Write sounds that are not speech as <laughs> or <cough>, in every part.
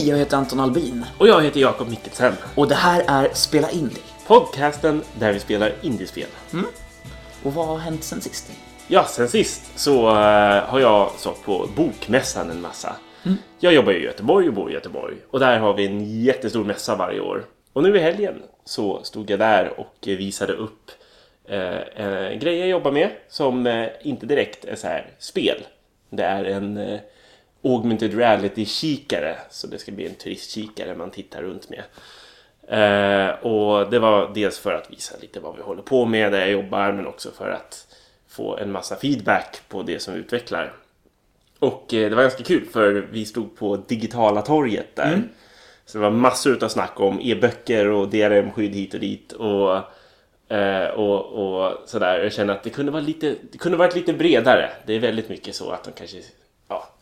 Hej, jag heter Anton Albin Och jag heter Jakob Mikkelsen. och det här är Spela Indie. Podcasten där vi spelar indiespel. Och vad har hänt sen sist? Ja, sen sist så eh, har jag stått på Bokmässan en massa. Jag jobbar i Göteborg och bor i Göteborg. Och där har vi en jättestor mässa varje år. Och nu i helgen så stod jag där och visade upp eh, eh, grejer jag jobbar med som eh, inte direkt är så här spel. Det är en augmented reality-kikare. Så det ska bli en turistkikare man tittar runt med. Eh, och det var dels för att visa lite vad vi håller på med där jag jobbar men också för att få en massa feedback på det som vi utvecklar. Och eh, det var ganska kul för vi stod på digitala torget där. Så det var massor av snack om e-böcker och DRM-skydd hit och dit. Och, eh, och, och sådär. Jag känner att det kunde, vara lite, det kunde varit lite bredare. Det är väldigt mycket så att de kanske...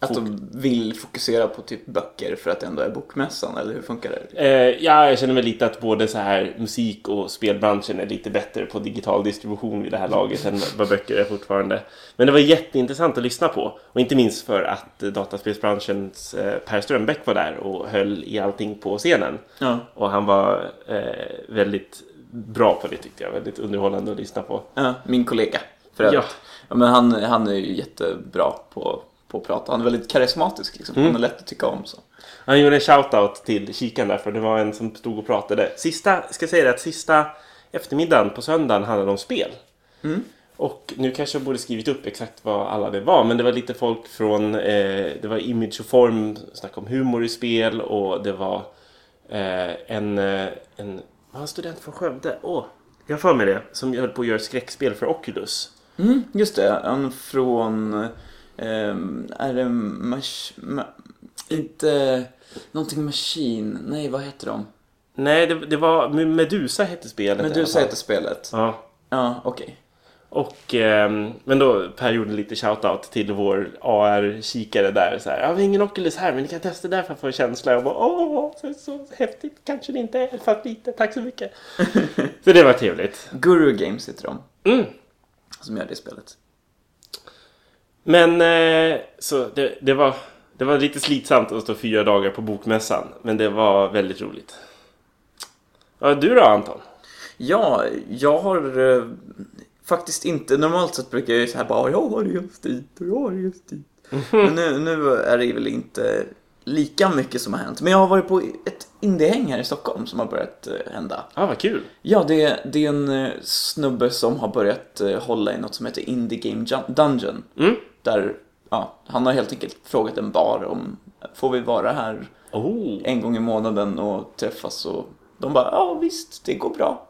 Att de vill fokusera på typ böcker för att det ändå är bokmässan, eller hur funkar det? Eh, ja, jag känner väl lite att både så här musik och spelbranschen är lite bättre på digital distribution vid det här laget än vad böcker är fortfarande. Men det var jätteintressant att lyssna på. Och inte minst för att eh, dataspelsbranschens eh, Per Strömbäck var där och höll i allting på scenen. Ja. Och han var eh, väldigt bra på det tyckte jag. Väldigt underhållande att lyssna på. Ja, min kollega. För att, Ja. ja. men han, han är ju jättebra på, på att prata. Han är väldigt karismatisk liksom. Han är lätt att tycka om. Så. Han gjorde en shoutout till kikaren där för det var en som stod och pratade. Sista, ska jag säga det, att sista eftermiddagen på söndagen handlade om spel. Och nu kanske jag borde skrivit upp exakt vad alla det var. Men det var lite folk från, eh, det var Image och Form, snack om humor i spel och det var eh, en, eh, en, var en student från Skövde? Åh, jag har för mig det. Som höll på att göra skräckspel för Oculus. Mm, just det, han från... ehm, är det mach, ma, Inte... Någonting Machine. Nej, vad heter de? Nej, det, det var Medusa hette spelet. Fall. till spelet. Ja. Ja, okej. Och, ehm, men då Per gjorde lite shoutout till vår AR-kikare där. Så här, ja, vi har ingen Oculus här men ni kan testa där för att få en känsla. Jag bara, åh, så, så häftigt kanske det inte är, fast lite, tack så mycket. <laughs> så det var trevligt. Guru Games heter de. Mm. Som gör det spelet. Men eh, så det, det, var, det var lite slitsamt att stå fyra dagar på bokmässan. Men det var väldigt roligt. Ja, du då Anton? Ja, jag har eh, faktiskt inte... Normalt sett brukar jag ju här bara jag har rest dit och jag har rest dit. Men nu, nu är det väl inte lika mycket som har hänt. Men jag har varit på ett indiehäng här i Stockholm som har börjat eh, hända. Ja, vad kul. Ja, det, det är en eh, snubbe som har börjat hålla i något som heter Indie Game Dungeon. Mm. Där, ja, han har helt enkelt frågat en bar om får vi vara här Oh. en gång i månaden och träffas och de bara ja visst, det går bra.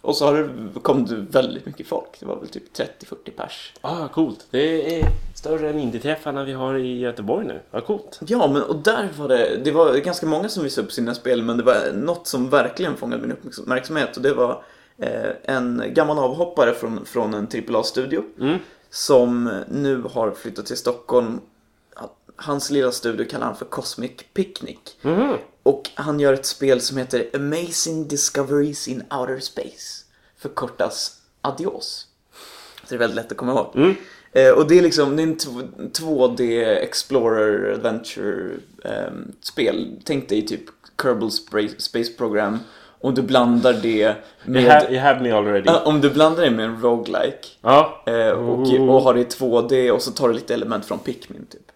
Och så har det, kom det väldigt mycket folk. Det var väl typ 30-40 pers. Ah, coolt. Det är större än indieträffarna vi har i Göteborg nu. Vad coolt. Ja, men och där var det, det var ganska många som visade upp sina spel men det var något som verkligen fångade min uppmärksamhet och det var eh, en gammal avhoppare från, från en AAA-studio Mm. Som nu har flyttat till Stockholm. Hans lilla studio kallar han för Cosmic Picnic. Mhm. Och han gör ett spel som heter Amazing Discoveries in Outer Space. Förkortas Adios. Så det är väldigt lätt att komma ihåg. Eh, och det är liksom det är en tv- 2D Explorer Adventure ehm, spel. Tänk dig typ Kerbal Space Program. Om du blandar det You, med... have, you have me already. Ja, om du blandar det med en roguelike. Ja. Eh, och, och har det i 2D och så tar du lite element från Pikmin typ.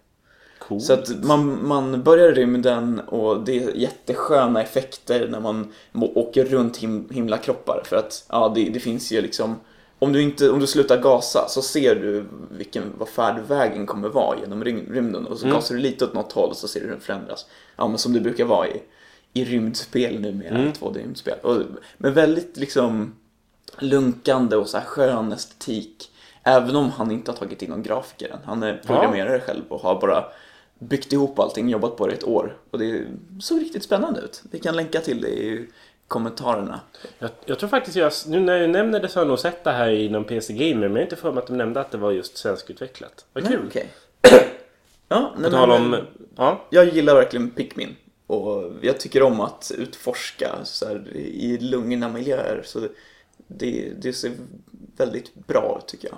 Coolt. Så att man, man börjar i rymden och det är jättesköna effekter när man åker runt him, himlakroppar för att ja, det, det finns ju liksom om du, inte, om du slutar gasa så ser du vilken, vad färdvägen kommer vara genom rym, rymden och så gasar du lite åt något håll och så ser du den förändras. Ja, men som det brukar vara i, i rymdspel numera, mm. 2D-rymdspel. Och, men väldigt liksom lunkande och så här skön estetik. Även om han inte har tagit in någon grafiker än. Han är programmerare själv och har bara byggt ihop allting, jobbat på det ett år. Och det såg riktigt spännande ut. Vi kan länka till det i kommentarerna. Jag, jag tror faktiskt jag, nu när jag nämner det så har jag nog sett det här inom PC Gamer men jag är inte för mig att de nämnde att det var just svenskutvecklat. Vad kul. Nej, okej. <clears throat> ja, nej, men, om, ja. Jag gillar verkligen Pikmin. Och jag tycker om att utforska så här, i lugna miljöer. Så det, det ser väldigt bra ut tycker jag.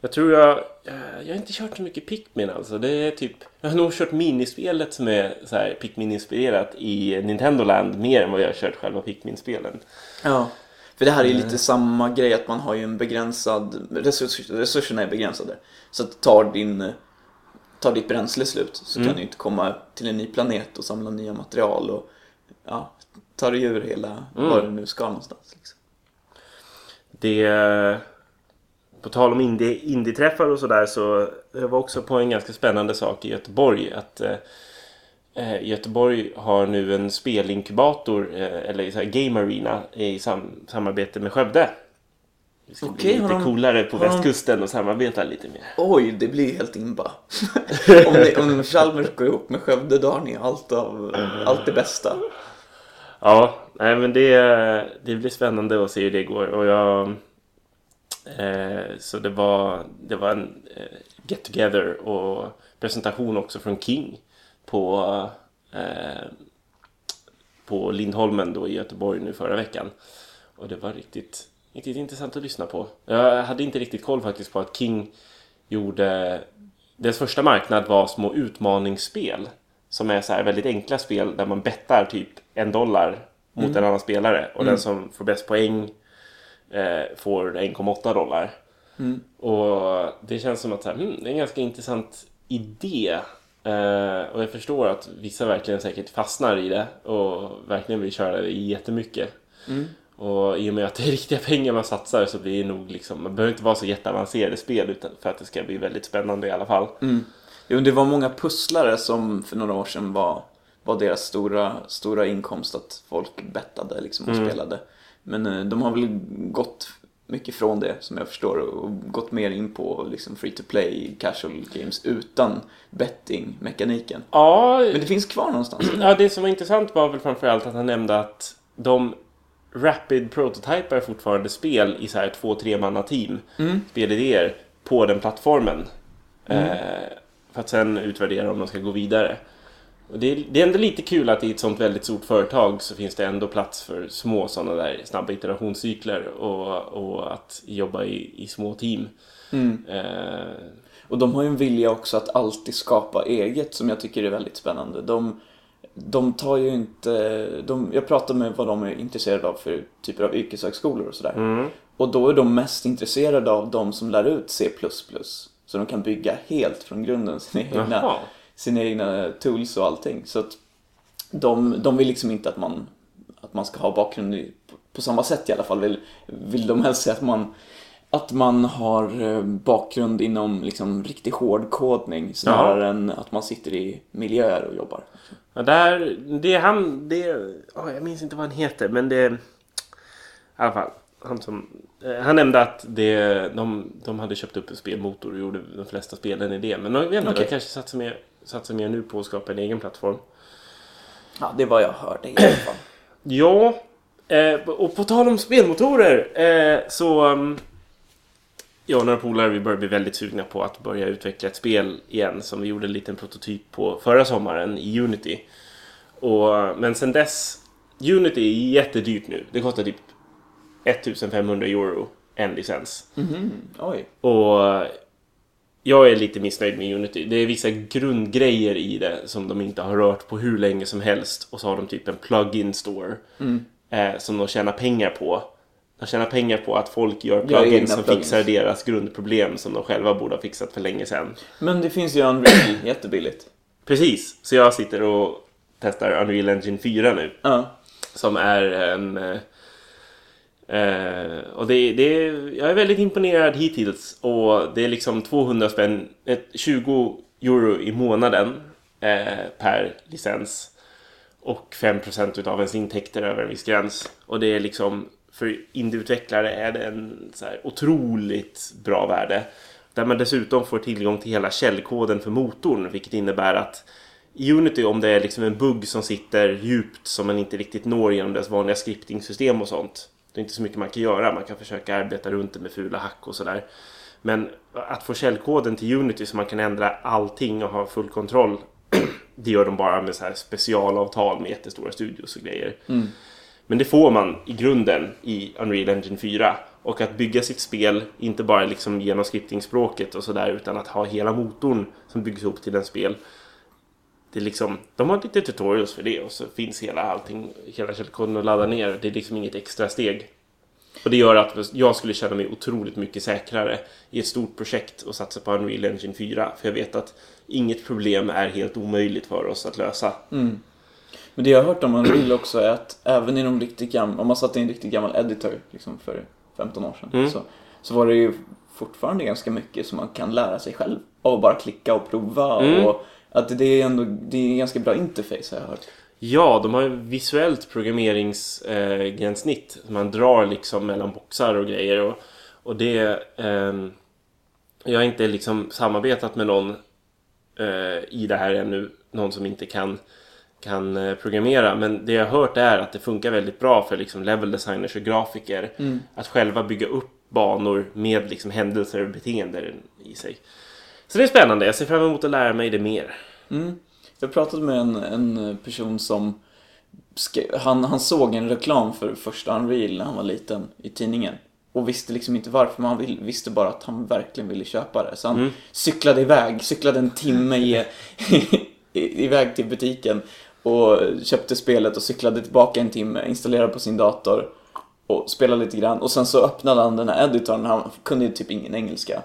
Jag tror jag... eh, Jag har inte kört så mycket Pikmin alltså. Det är typ... Jag har nog kört minispelet som är så här Pikmin-inspirerat i Nintendo Land mer än vad jag har kört själva Pikmin-spelen. Ja. För det här är ju lite samma grej att man har ju en begränsad, resurs, resurserna är begränsade. Så att tar din, tar ditt bränsle slut så Mm. kan du inte komma till en ny planet och samla nya material och ja, tar dig ur hela, Mm. var du nu ska någonstans. Liksom. Det... På tal om indie, indie-träffar och sådär så jag var också på en ganska spännande sak i Göteborg. Att eh, eh, Göteborg har nu en spelinkubator, eh, eller så här game arena, i sam samarbete med Skövde. Det ska Okej, bli lite de- coolare på de- västkusten och samarbeta lite mer. Oj, det blir helt imba. <laughs> om, ni, om Chalmers går ihop med Skövde då har ni allt, av, allt det bästa. Ja, nej men det, det blir spännande att se hur det går. Och jag, eh, så det var, det var en eh, get together och presentation också från King på, eh, på Lindholmen då i Göteborg nu förra veckan. Och det var riktigt, riktigt intressant att lyssna på. Jag hade inte riktigt koll faktiskt på att King gjorde... Deras första marknad var små utmaningsspel. Som är så här väldigt enkla spel där man bettar typ en dollar mot en annan spelare. Och den som får bäst poäng eh, får 1,8 dollar. Och det känns som att så här, hmm, det är en ganska intressant idé. Eh, och jag förstår att vissa verkligen säkert fastnar i det och verkligen vill köra det jättemycket. Och i och med att det är <laughs> riktiga pengar man satsar så blir det nog liksom, man behöver inte vara så jätteavancerade spel utan för att det ska bli väldigt spännande i alla fall. Jo, det var många pusslare som för några år sedan var, var deras stora, stora inkomst att folk bettade liksom och spelade. Men eh, de har väl gått mycket från det som jag förstår och gått mer in på liksom free to play casual games utan betting-mekaniken. Ja, Men det finns kvar någonstans. Ja, det som var intressant var väl framförallt att han nämnde att de Rapid prototypar fortfarande spel i så här två, tre manna team. Spelidéer på den plattformen. Eh, för att sen utvärdera om de ska gå vidare. Och det, är, det är ändå lite kul att i ett sånt väldigt stort företag så finns det ändå plats för små sådana där snabba iterationscykler och, och att jobba i, i små team. Eh, Och de har ju en vilja också att alltid skapa eget som jag tycker är väldigt spännande. De, de tar ju inte... De, jag pratar med vad de är intresserade av för typer av yrkeshögskolor och sådär. Och då är de mest intresserade av de som lär ut C++. Så de kan bygga helt från grunden <laughs> sina egna, Jaha. sina egna tools och allting. Så att de, de vill liksom inte att man, att man ska ha bakgrund i, på, på samma sätt i alla fall. Vill, vill de helst se att man, att man har eh, bakgrund inom liksom riktig hårdkodning snarare än att man sitter i miljöer och jobbar. Ja, där, det är han, det, ja, jag minns inte vad han heter, men det, i alla fall, han som, eh, han nämnde att det, de, de hade köpt upp en spelmotor och gjorde de flesta spelen i det. Men jag vet inte, Okej. de kanske satsar mer, satsar mer nu på att skapa en egen plattform. Ja, det var jag hörde i alla fall. <clears throat> Ja, eh, och på tal om spelmotorer eh, så... Jag och några polare vi börjar bli väldigt sugna på att börja utveckla ett spel igen som vi gjorde en liten prototyp på förra sommaren i Unity. Och, men sen dess, Unity är jättedyrt nu. Det kostar typ 1500 euro en licens. Mhm, oj. Och jag är lite missnöjd med Unity. Det är vissa grundgrejer i det som de inte har rört på hur länge som helst. Och så har de typ en plug-in store eh, som de tjänar pengar på. De tjänar pengar på att folk gör plugins som plugins. fixar deras grundproblem som de själva borde ha fixat för länge sedan. Men det finns ju Unreal <clears throat> jättebilligt. Precis, så jag sitter och testar Unreal Engine 4 nu. Ja. Som är en... eh, Eh, och det, det, jag är väldigt imponerad hittills. Och det är liksom 200 spänn, eh, 20 euro i månaden eh, per licens. Och 5% utav ens intäkter över en viss gräns. Och det är liksom, för indieutvecklare är det en så här otroligt bra värde. Där man dessutom får tillgång till hela källkoden för motorn. Vilket innebär att i Unity om det är liksom en bugg som sitter djupt som man inte riktigt når genom deras vanliga scriptingsystem och sånt. Det är inte så mycket man kan göra. Man kan försöka arbeta runt det med fula hack och sådär. Men att få källkoden till Unity så man kan ändra allting och ha full kontroll. <clears throat> det gör de bara med så här specialavtal med jättestora studios och grejer. Mm. Men det får man i grunden i Unreal Engine 4. Och att bygga sitt spel, inte bara liksom genom scriptingspråket och sådär, utan att ha hela motorn som byggs ihop till en spel. Det är liksom, de har lite tutorials för det och så finns hela allting, hela källkoden att ladda ner. Det är liksom inget extra steg. Och det gör att jag skulle känna mig otroligt mycket säkrare i ett stort projekt och satsa på Unreal Engine 4. För jag vet att inget problem är helt omöjligt för oss att lösa. Mm. Men det jag har hört om Unreal också är att även i de riktigt gamla, om man satte in en riktigt gammal editor liksom för 15 år sedan, Mm. så, så var det ju fortfarande ganska mycket som man kan lära sig själv av att bara klicka och prova. Mm. Och att det är ändå det är en ganska bra interface har jag hört. Ja, de har visuellt programmeringsgränssnitt. man drar liksom mellan boxar och grejer. Och, och det... ehm, jag har inte liksom samarbetat med någon eh, i det här ännu. Någon som inte kan, kan eh, programmera. Men det jag har hört är att det funkar väldigt bra för liksom level designers och grafiker. Att själva bygga upp banor med liksom händelser och beteenden i sig. Så det är spännande. Jag ser fram emot att lära mig det mer. Mm. Jag pratade med en, en person som han, han såg en reklam för första Unreal när han var liten i tidningen. Och visste liksom inte varför, men han vill, visste bara att han verkligen ville köpa det. Så han cyklade iväg, cyklade en timme i, <laughs> i, iväg till butiken och köpte spelet och cyklade tillbaka en timme, installerade på sin dator och spelade lite grann. Och sen så öppnade han den här editorn, han kunde ju typ ingen engelska.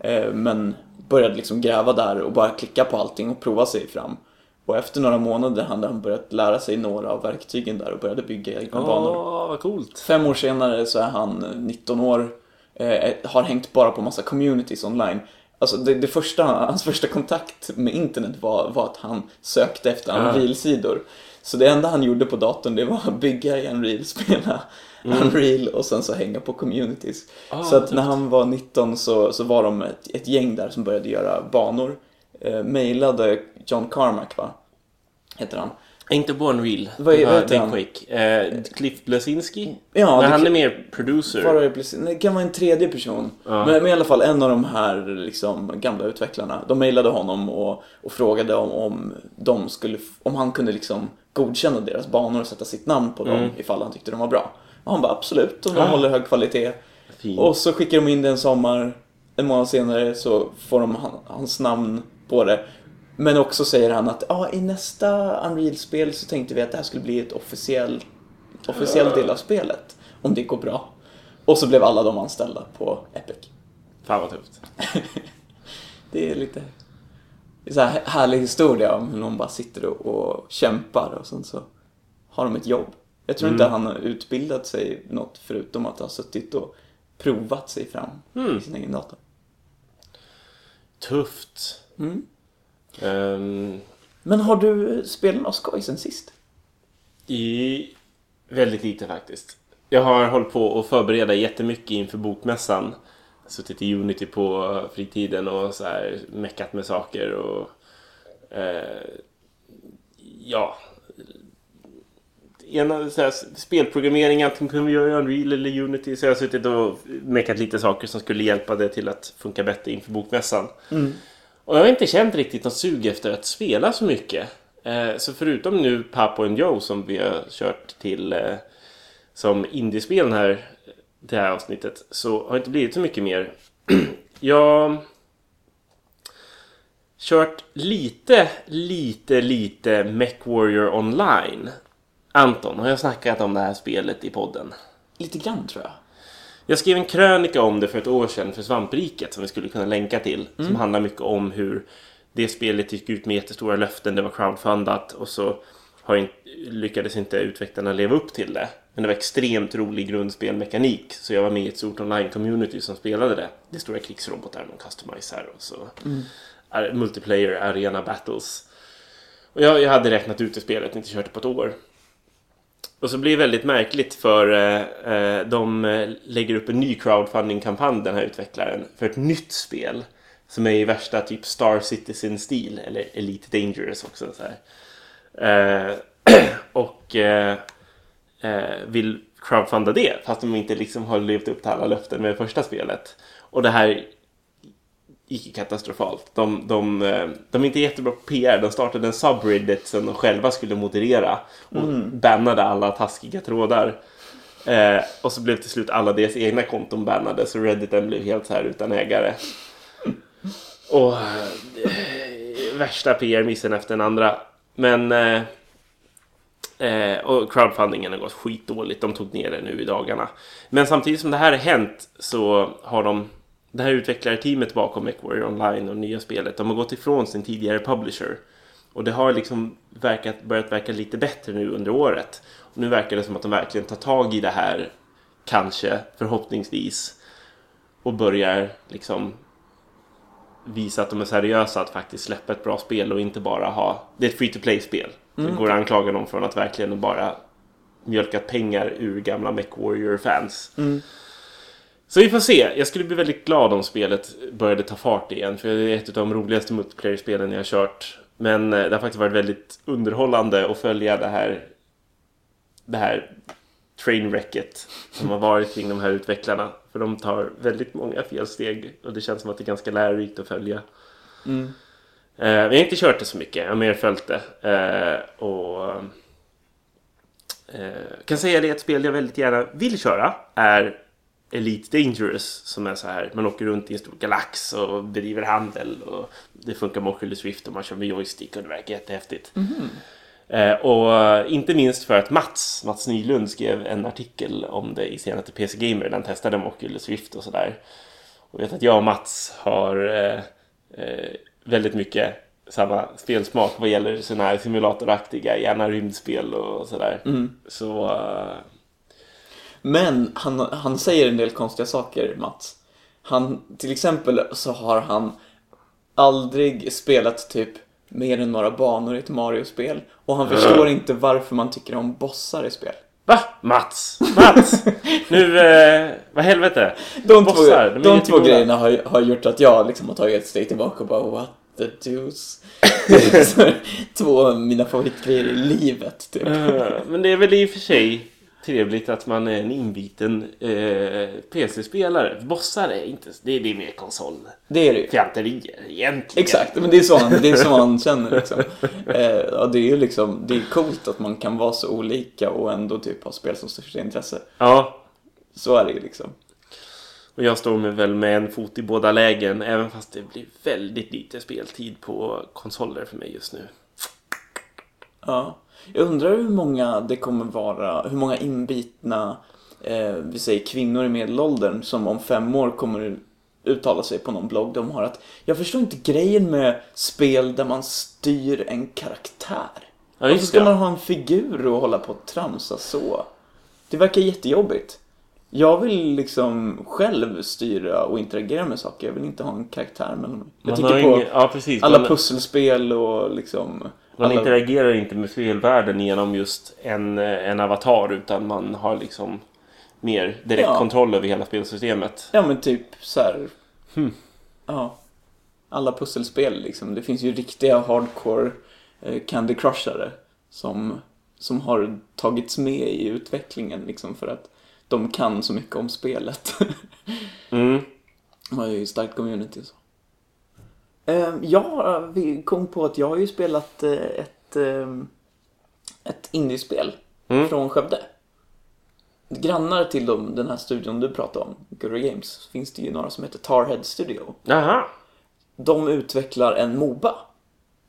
Eh, Men började liksom gräva där och bara klicka på allting och prova sig fram. Och efter några månader hade han börjat lära sig några av verktygen där och började bygga egna banor. Åh, vad coolt! Fem år senare så är han 19 år, eh, har hängt bara på massa communities online. Alltså det, det första, hans första kontakt med internet var, var att han sökte efter Ah. Unreal-sidor. Så det enda han gjorde på datorn det var att bygga i Unreal, <laughs> spela Unreal och sen så hänga på communities. Ah, så att när han var 19 så, så var de ett, ett gäng där som började göra banor. Eh, mailade John Carmack va? Heter han. Inte Unreal. Vad är- vad heter han? Quake. Eh, Cliff Blasinski? Ja, Men det han är mer producer. Bara det, precis. det kan vara en tredje person. Men, men i alla fall en av de här liksom, gamla utvecklarna. De mejlade honom och, och frågade om, om, de skulle, f- om han kunde liksom godkänna deras banor och sätta sitt namn på dem Mm. ifall han tyckte de var bra. Och han bara absolut, om de Ah. håller hög kvalitet. Fint. Och så skickar de in det en sommar. En månad senare så får de han, hans namn på det. Men också säger han att ah, i nästa Unreal-spel så tänkte vi att det här skulle bli ett officiell, officiell del av spelet. Om det går bra. Och så blev alla de anställda på Epic. Fan vad tufft. <laughs> Det är lite det är så här härlig historia om hur någon bara sitter och, och kämpar och sen så har de ett jobb. Jag tror inte han har utbildat sig något förutom att ha suttit och provat sig fram i sin egen dator. Tufft. Mm. Ehm, Men har du spelat något skoj sen sist? I väldigt lite faktiskt. Jag har hållit på att förbereda jättemycket inför bokmässan. Suttit i Unity på fritiden och så här meckat med saker och eh, ja. Ena, så här, spelprogrammering, antingen kunde vi göra Unreal eller Unity. Så jag har suttit och meckat lite saker som skulle hjälpa det till att funka bättre inför bokmässan. Och jag har inte känt riktigt något sug efter att spela så mycket. Eh, så förutom nu Papo and Joe som vi har kört till eh, som indiespel den här, det här avsnittet så har det inte blivit så mycket mer. <clears throat> jag har kört lite, lite, lite MechWarrior online. Anton, har jag snackat om det här spelet i podden? Lite grann tror jag. Jag skrev en krönika om det för ett år sedan för Svampriket som vi skulle kunna länka till. Som handlar mycket om hur det spelet gick ut med jättestora löften. Det var crowdfundat och så har inte, lyckades inte utvecklarna leva upp till det. Men det var extremt rolig grundspelmekanik. Så jag var med i ett stort online-community som spelade det. Det är stora krigsrobotar man customizar och så är- multiplayer arena battles. Och jag, jag hade räknat ut det spelet, inte kört det på ett år. Och så blir det väldigt märkligt för eh, eh de eh, lägger upp en ny crowdfunding-kampanj, den här utvecklaren, för ett nytt spel. Som är i värsta typ Star Citizen-stil, eller Elite Dangerous också. Så här. Eh, <clears throat> och eh, eh, vill crowdfunda det, fast de inte liksom har levt upp till alla löften med det första spelet. Och det här icke-katastrofalt. De, de, eh, de är inte jättebra på PR. De startade en subreddit som de själva skulle moderera och mm. bannade alla taskiga trådar. Eh, och så blev till slut alla deras egna konton bannade så redditen blev helt så här utan ägare. Och eh, värsta PR-missen efter den andra. Men eh, eh, och crowdfundingen har gått skitdåligt. De tog ner det nu i dagarna. Men samtidigt som det här har hänt så har de det här utvecklarteamet bakom MechWarrior Online och nya spelet, de har gått ifrån sin tidigare publisher. Och det har liksom verkat, börjat verka lite bättre nu under året. Och nu verkar det som att de verkligen tar tag i det här, kanske, förhoppningsvis. Och börjar liksom visa att de är seriösa att faktiskt släppa ett bra spel och inte bara ha... Det är ett free to play-spel. Mm. Det går att anklaga dem från att verkligen bara mjölkat pengar ur gamla MechWarrior-fans. Mm. Så vi får se. Jag skulle bli väldigt glad om spelet började ta fart igen. För det är ett av de roligaste multiplayer-spelen jag har kört. Men eh, det har faktiskt varit väldigt underhållande att följa det här det här trainwrecket som har varit kring de här utvecklarna. För de tar väldigt många felsteg och det känns som att det är ganska lärorikt att följa. Mm. Eh, jag har inte kört det så mycket, jag har mer följt det. Eh, och kan säga det, ett spel jag väldigt gärna vill köra är Elite Dangerous som är så här, man åker runt i en stor galax och bedriver handel och det funkar med Oculus Swift och man kör med joystick och det verkar jättehäftigt. Mm. Eh, och eh, inte minst för att Mats, Mats Nylund skrev en artikel om det i senaste PC Gamer, den testade med Oculus Swift och sådär. Och vet att jag och Mats har eh, eh, väldigt mycket samma spelsmak vad gäller sådana här simulatoraktiga, gärna rymdspel och sådär. Mm. Så uh, men han, han säger en del konstiga saker, Mats. Han, till exempel så har han aldrig spelat typ mer än några banor i ett Mario-spel. Och han förstår inte varför man tycker om bossar i spel. Va? Mats? Mats? nu, eh, vad helvete? De bossar, två, de, de två grejerna har, har gjort att jag liksom har tagit ett steg tillbaka och bara what the deuce. <laughs> två av mina favoritgrejer i livet typ. Men det är väl i och för sig trevligt att man är en inbiten eh, PC-spelare. Bossar är inte... Det är, det är mer konsol. Det är det ju. Fjanterier egentligen. Exakt, men det är så han, det är så han känner liksom. Eh, ja, det är ju liksom... Det är coolt att man kan vara så olika och ändå typ ha spel som största intresse. Ja. Så är det ju liksom. Och jag står med väl med en fot i båda lägen även fast det blir väldigt lite speltid på konsoler för mig just nu. Ja. Jag undrar hur många det kommer vara, hur många inbitna, eh, vi säger kvinnor i medelåldern som om fem år kommer uttala sig på någon blogg de har att jag förstår inte grejen med spel där man styr en karaktär. Ja, Varför ska man ha en figur och hålla på och tramsa så? Det verkar jättejobbigt. Jag vill liksom själv styra och interagera med saker. Jag vill inte ha en karaktär mellan mig. Jag tänker på ja, precis, alla man... pusselspel och liksom man alla... interagerar inte med spelvärlden genom just en, en avatar utan man har liksom mer direkt ja. kontroll över hela spelsystemet. Ja men typ så här. Hmm. Ja. Alla pusselspel liksom. Det finns ju riktiga hardcore eh, Candy Crushare som, som har tagits med i utvecklingen liksom för att de kan så mycket om spelet. <laughs> mm. De har ju starkt community och så. Ehm, ja, vi kom på att jag har ju spelat eh, ett, ehm, ett indiespel mm. från Skövde. Grannar till dem, den här studion du pratade om, Gurra Games, finns det ju några som heter Tarhead Studio. Aha. De utvecklar en Moba.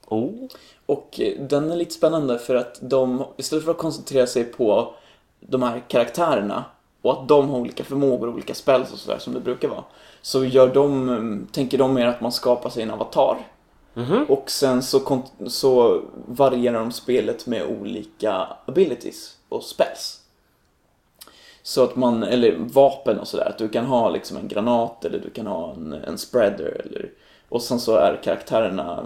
Oh. Och eh, den är lite spännande för att de, istället för att koncentrera sig på de här karaktärerna och att de har olika förmågor och olika spells och sådär som det brukar vara. Så gör de, tänker de mer att man skapar sig en avatar. Mm -hmm. Och sen så, så varierar de spelet med olika abilities och spells. Så att man, eller vapen och sådär, att du kan ha liksom en granat eller du kan ha en, en spreader eller och sen så är karaktärerna,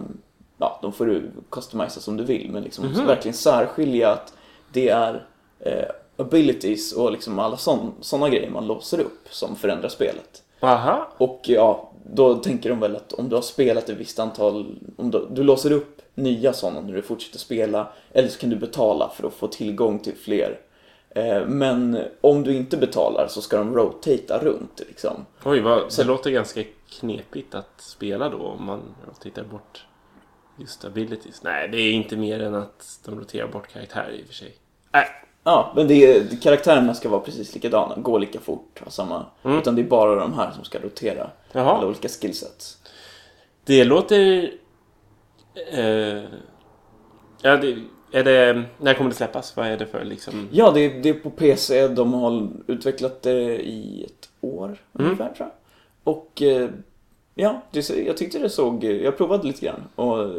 ja de får du customisa som du vill men liksom mm -hmm. verkligen särskilja att det är eh, abilities och liksom alla sådana grejer man låser upp som förändrar spelet. Aha. Och ja, då tänker de väl att om du har spelat ett visst antal, om du, du låser upp nya sådana när du fortsätter spela, eller så kan du betala för att få tillgång till fler Eh, Men om du inte betalar så ska de rotata runt liksom. Oj, vad, Så- det låter ganska knepigt att spela då om man tittar bort just abilities. Nej, det är inte mer än att de roterar bort karaktärer i och för sig. Nej, Ja, men det är, karaktärerna ska vara precis likadana, gå lika fort, ha samma. Mm. Utan det är bara de här som ska rotera Jaha. alla olika skillsets. det låter... Eh, ja, det, är det... När kommer det släppas? Vad är det för liksom... Ja, det är, det är på PC. De har utvecklat det i ett år Mm. ungefär tror jag. Och eh, ja, det, jag tyckte det såg, jag provade lite grann. Och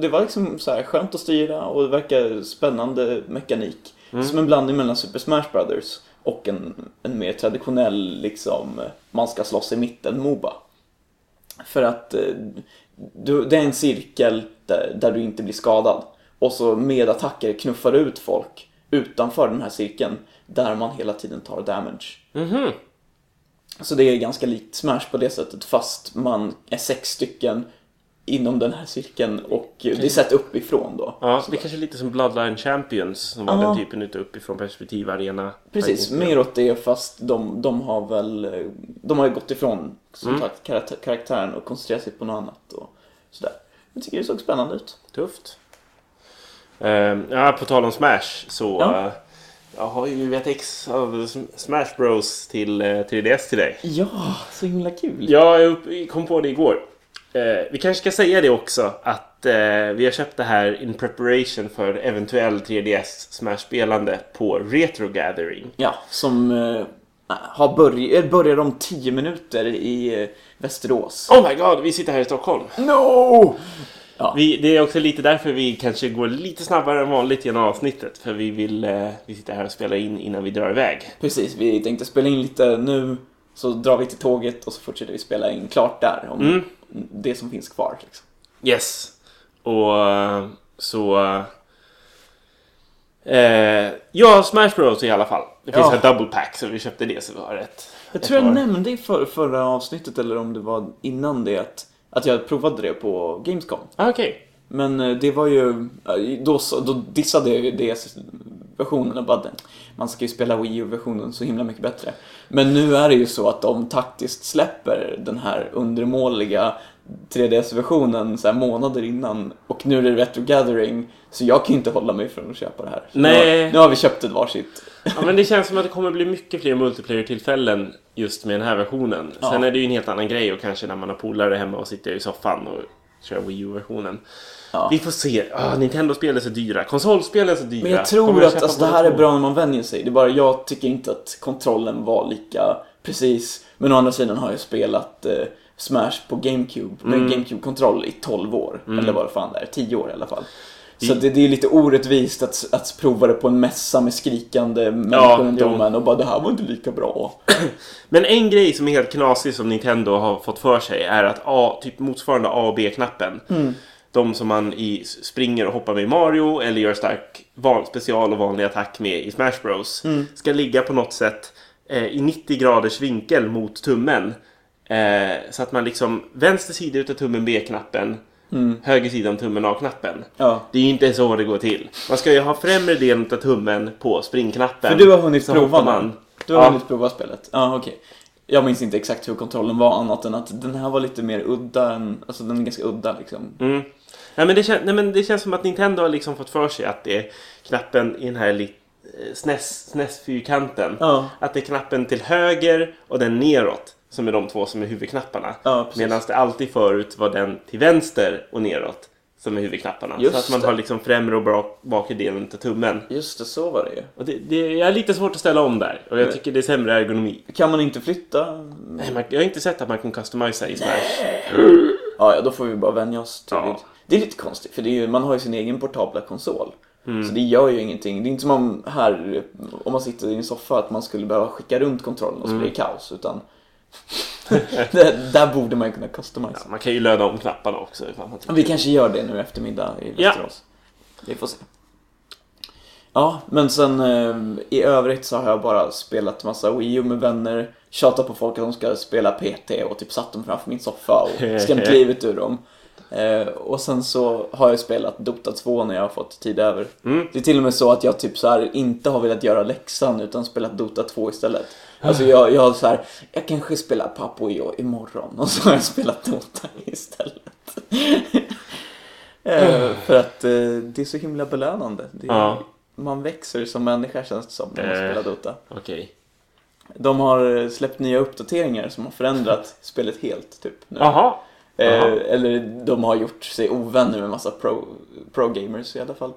det var liksom så här skönt att styra och det verkar spännande mekanik. Mm. Som en blandning mellan Super Smash Brothers och en, en mer traditionell liksom, man ska slåss i mitten Moba. För att eh, du, det är en cirkel där, där du inte blir skadad. Och så med attacker knuffar du ut folk utanför den här cirkeln där man hela tiden tar damage. Mhm. Så det är ganska likt Smash på det sättet fast man är sex stycken inom den här cirkeln och det är sett uppifrån då. Ja, Så det är kanske lite som Bloodline Champions som var Ja. den typen utav uppifrån perspektiv arena. Precis, mer åt det fast de, de har väl De har ju gått ifrån som Mm. sagt karaktär, karaktären och koncentrerat sig på något annat och sådär. Jag tycker det såg spännande ut. Tufft. Ehm, ja, på tal om Smash så... Ja. eh, jag har ju ex av Sm- Smash Bros till eh, 3DS till dig. Ja, så himla kul. Ja, jag kom på det igår. Eh, vi kanske ska säga det också att eh, vi har köpt det här in preparation för eventuell 3DS Smash-spelande på Retro Gathering. Ja, som eh, har börjat, börjar om 10 minuter i eh, Västerås. Oh my god, vi sitter här i Stockholm. No! Vi, det är också lite därför vi kanske går lite snabbare än vanligt genom avsnittet. För vi vill, eh, vi sitter här och spelar in innan vi drar iväg. Precis, vi tänkte spela in lite nu, så drar vi till tåget och så fortsätter vi spela in klart där om Mm. Det som finns kvar. Liksom. Yes. Och så... Eh, ja, Smash Bros i alla fall. Det finns Ja. en double pack så vi köpte det så vi har rätt. Jag tror jag nämnde i för, förra avsnittet eller om det var innan det att, att jag provade det på Gamescom. Ah, Okej. Men eh, det var ju, eh, då, då dissade jag ju DS-versionen och bara den- man ska ju spela Wii U-versionen så himla mycket bättre. Men nu är det ju så att de taktiskt släpper den här undermåliga 3DS-versionen så månader innan och nu är det Retro Gathering så jag kan ju inte hålla mig från att köpa det här. Så Nej. Nu, har, nu har vi köpt ett varsitt. Ja, men det känns som att det kommer bli mycket fler multiplayer-tillfällen just med den här versionen. Ja. Sen är det ju en helt annan grej och kanske när man har polare hemma och sitter i soffan och kör Wii U-versionen. Ja. Vi får se. Ah, Nintendo-spel är så dyra. Konsolspel är så dyra. Men jag tror att alltså, det här är bra när man vänjer sig. Det är bara jag tycker inte att kontrollen var lika precis. Men å andra sidan har jag spelat eh, Smash på GameCube med Mm. GameCube-kontroll i 12 år. Eller vad fan det är, 10 år i alla fall. Så det, det är lite orättvist att, att prova det på en mässa med skrikande människor runt om en och bara det här var inte lika bra. <clears throat> Men en grej som är helt knasig som Nintendo har fått för sig är att A, typ motsvarande A och B-knappen. Mm. De som man i springer och hoppar med i Mario eller gör stark van, special och vanlig attack med i Smash Bros. Mm. Ska ligga på något sätt eh, i 90 graders vinkel mot tummen. Eh, så att man liksom vänster sida utav tummen B-knappen, höger sida om tummen A-knappen. Mm. Ja. Det är ju inte så det går till. Man ska ju ha främre delen av tummen på springknappen. För du har hunnit prova man. Du har Ja. hunnit prova spelet? Ja, okej. Jag minns inte exakt hur kontrollen var annat än att den här var lite mer udda än, alltså den är ganska udda liksom. Mm. Nej, men det, kän- nej, men det känns som att Nintendo har liksom fått för sig att det är knappen i den här li- eh, SNES, SNES-fyrkanten. Ja. Att det är knappen till höger och den neråt som är de två som är huvudknapparna. Ja. Medan det alltid förut var den till vänster och neråt som är huvudknapparna. Just så att man det. har liksom främre och bak- bakre delen av tummen. Just det, så var det ju. Och det, det är lite svårt att ställa om där och jag Nej. tycker det är sämre ergonomi. Kan man inte flytta? Nej, man, jag har inte sett att man kan customisa i Smash. Ja, ja, då får vi bara vänja oss till Ja. Det. Är lite konstigt, för det är ju, man har ju sin egen portabla konsol. Mm. Så det gör ju ingenting. Det är inte som om här, om man sitter i en soffa, att man skulle behöva skicka runt kontrollen och så Mm. blir det kaos. Utan <laughs> <laughs> där, där borde man ju kunna customisa. Ja, man kan ju löda om knapparna också. Vi kanske gör det nu eftermiddag i Ja. Västerås. Vi får se. Ja, men sen eh, i övrigt så har jag bara spelat massa Wii U med vänner, tjatat på folk att de ska spela PT och typ satt dem framför min soffa och skrämt <laughs> livet ur dem. Eh, och sen så har jag spelat Dota 2 när jag har fått tid över. Mm. Det är till och med så att jag typ så här inte har velat göra läxan utan spelat Dota 2 istället. Alltså jag, jag har så här, jag kanske spelar Papuyo imorgon och så har jag spelat Dota <laughs> istället. <laughs> eh, för att eh, det är så himla belönande. Är, Ja. Man växer som människa känns det som när man Eh. spelar Dota. Okej. De har släppt nya uppdateringar som har förändrat spelet helt typ. Nu. Eh, eller de har gjort sig ovänner med massa pro, pro-gamers i alla fall.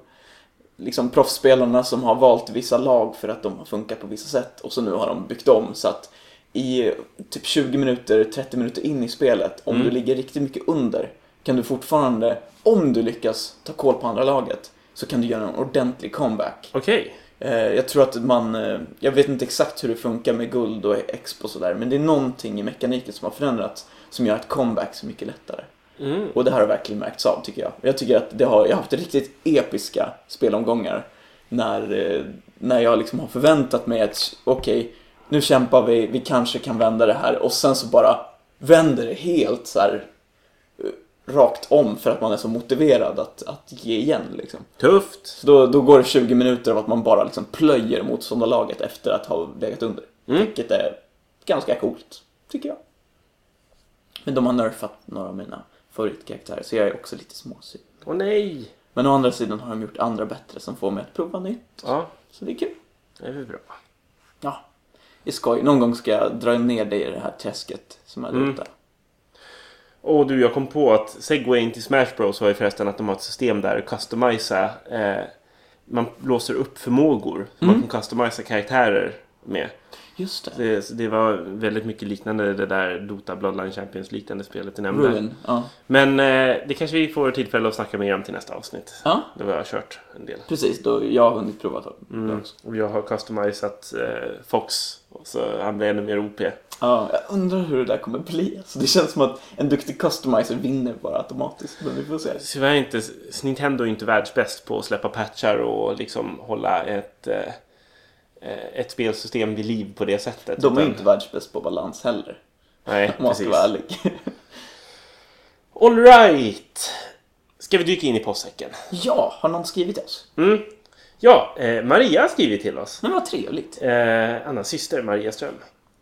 Liksom proffsspelarna som har valt vissa lag för att de har funkat på vissa sätt och så nu har de byggt om så att i typ 20 minuter, 30 minuter in i spelet, om Mm. du ligger riktigt mycket under, kan du fortfarande, om du lyckas ta koll på andra laget, så kan du göra en ordentlig comeback. Okej. Eh, jag tror att man, eh, jag vet inte exakt hur det funkar med guld och expo och sådär, men det är någonting i mekaniken som har förändrats som gör att comeback så mycket lättare. Mm. Och det här har verkligen märkts av tycker jag. Jag tycker att det har, jag har haft riktigt episka spelomgångar när, eh, när jag liksom har förväntat mig att okej, nu kämpar vi, vi kanske kan vända det här och sen så bara vänder det helt så här eh, rakt om för att man är så motiverad att, att ge igen liksom. Tufft. Så då, då går det 20 minuter av att man bara liksom plöjer motståndarlaget efter att ha legat under. Mm. Vilket är ganska coolt, tycker jag. Men de har nerfat några av mina favoritkaraktärer, så jag är också lite småsur. Åh nej. Men å andra sidan har de gjort andra bättre som får mig att prova nytt. Ja, Så det är kul. det är väl bra. Ja, det är skoj. Någon gång ska jag dra ner dig i det här träsket som är Mm. ute. Och du, jag kom på att Segwayn till Smash Bros var ju förresten att de har ett system där customisa eh, man låser upp förmågor som man kan customisa karaktärer med. Just det. Det, det var väldigt mycket liknande det där Dota Bloodline Champions liknande spelet du nämnde. Ruin. Ja. Men eh, det kanske vi får tillfälle att snacka mer om till nästa avsnitt. ja, Då har jag kört en del. precis. Då jag har hunnit prova det Mm. Och jag har customisat eh, Fox. Och så han blir ännu mer OP. Ja, jag undrar hur det där kommer bli. Alltså, det känns som att en duktig customizer vinner bara automatiskt. Men vi får se. Tyvärr är inte, Nintendo är inte världsbäst på att släppa patchar och liksom hålla ett, eh, ett spelsystem vid liv på det sättet. De är Utan- inte världsbäst på balans heller. Nej, <laughs> Om man ska vara ärlig. <laughs> Alright! Ska vi dyka in i postsäcken? ja, har någon skrivit till oss? Mm. Ja, eh, Maria har skrivit till oss. Men vad trevligt. Eh, Annas syster Maria Ström.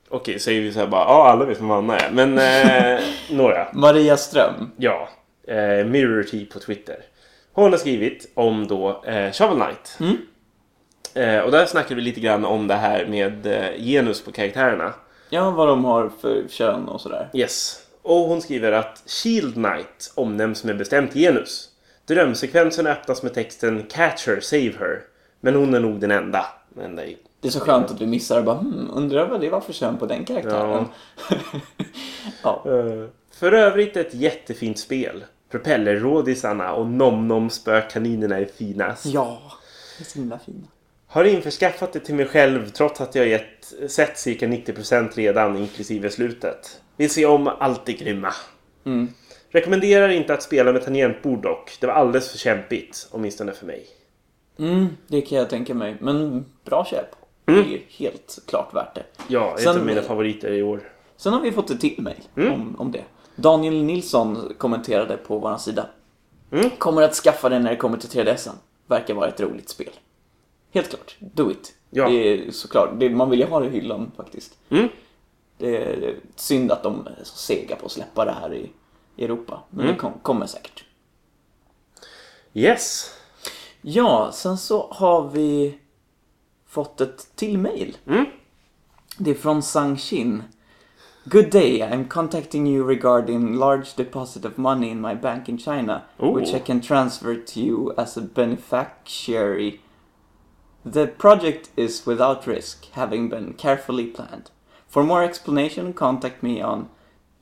Okej, säger vi så här bara, ja alla vet vem Anna är. Men eh, <laughs> några. Maria Ström. Ja, eh, Mirror T på Twitter. Hon har skrivit om då eh, Shovel Knight. Mm. Eh, och där snackade vi lite grann om det här med eh, genus på karaktärerna. Ja, vad de har för kön och sådär. Yes. Och hon skriver att Shield Knight omnämns med bestämt genus. Drömsekvensen öppnas med texten Catch her, save her. Men hon är nog den enda. Den enda i... Det är så skönt att vi missar och bara hmm, undrar vad det var för kön på den karaktären. Ja. <laughs> Eh, För övrigt ett jättefint spel. Propellerrådisarna och nom-nom-spökaninerna är finast. ja, det är så himla fina. Har införskaffat det till mig själv trots att jag gett, sett cirka 90% redan inklusive slutet. Vill se om allt är grymma. Mm. Rekommenderar inte att spela med tangentbord dock. Det var alldeles för kämpigt, åtminstone för mig. Mm, det kan jag tänka mig. Men bra köp. Mm. Det är helt klart värt det. Ja, ett Sen- av mina favoriter i år. Sen har vi fått ett till mejl Mm. om, om det. Daniel Nilsson kommenterade på vår sida. Mm. Kommer att skaffa det när det kommer till 3DSen. Verkar vara ett roligt spel. Helt klart. Do it. Ja. Det är såklart. Det, man vill ju ha det i hyllan faktiskt. Mm. Det är synd att de är så sega på att släppa det här i, i Europa. Men Mm. det kom, kommer säkert. Yes. Ja, sen så har vi fått ett till mejl. Mm. Det är från Sang Shin. Good day, I'm contacting you regarding large deposit of money in my bank in China, Ooh. which I can transfer to you as a beneficiary. The project is without risk, having been carefully planned. For more explanation, contact me on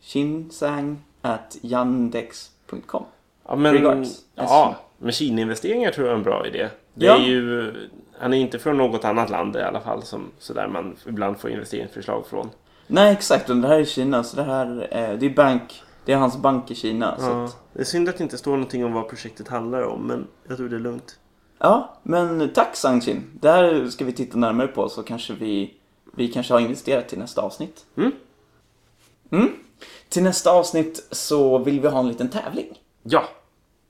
shinsang at yandex.com. Ja, men, Regards. ja, maskininvesteringar tror jag är en bra idé. Det Ja. är ju, han är inte från något annat land i alla fall som sådär man ibland får investeringsförslag från. Nej, exakt. Det här är Kina, så det här är, det är bank, det är hans bank i Kina. Så Ja, att, det är synd att det inte står någonting om vad projektet handlar om, men jag tror det är lugnt. Ja, men tack Sangshin. Det här ska vi titta närmare på så kanske vi, vi kanske har investerat till nästa avsnitt. Mm. Mm. Till nästa avsnitt så vill vi ha en liten tävling. Ja,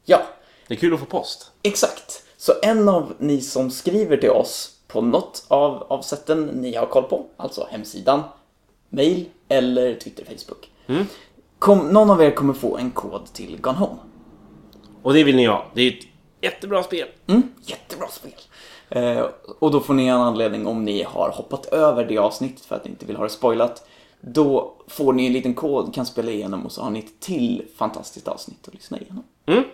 Ja, det är kul att få post. exakt. Så en av ni som skriver till oss på något av, av sätten ni har koll på, alltså hemsidan, mail eller Twitter, Facebook. Kom, någon av er kommer få en kod till Gone Home. Och det vill ni ha. Det är ett jättebra spel. Mm, jättebra spel. Eh, och då får ni en anledning om ni har hoppat över det avsnittet för att ni inte vill ha det spoilat. Då får ni en liten kod, kan spela igenom och så har ni ett till fantastiskt avsnitt att lyssna igenom. Mm.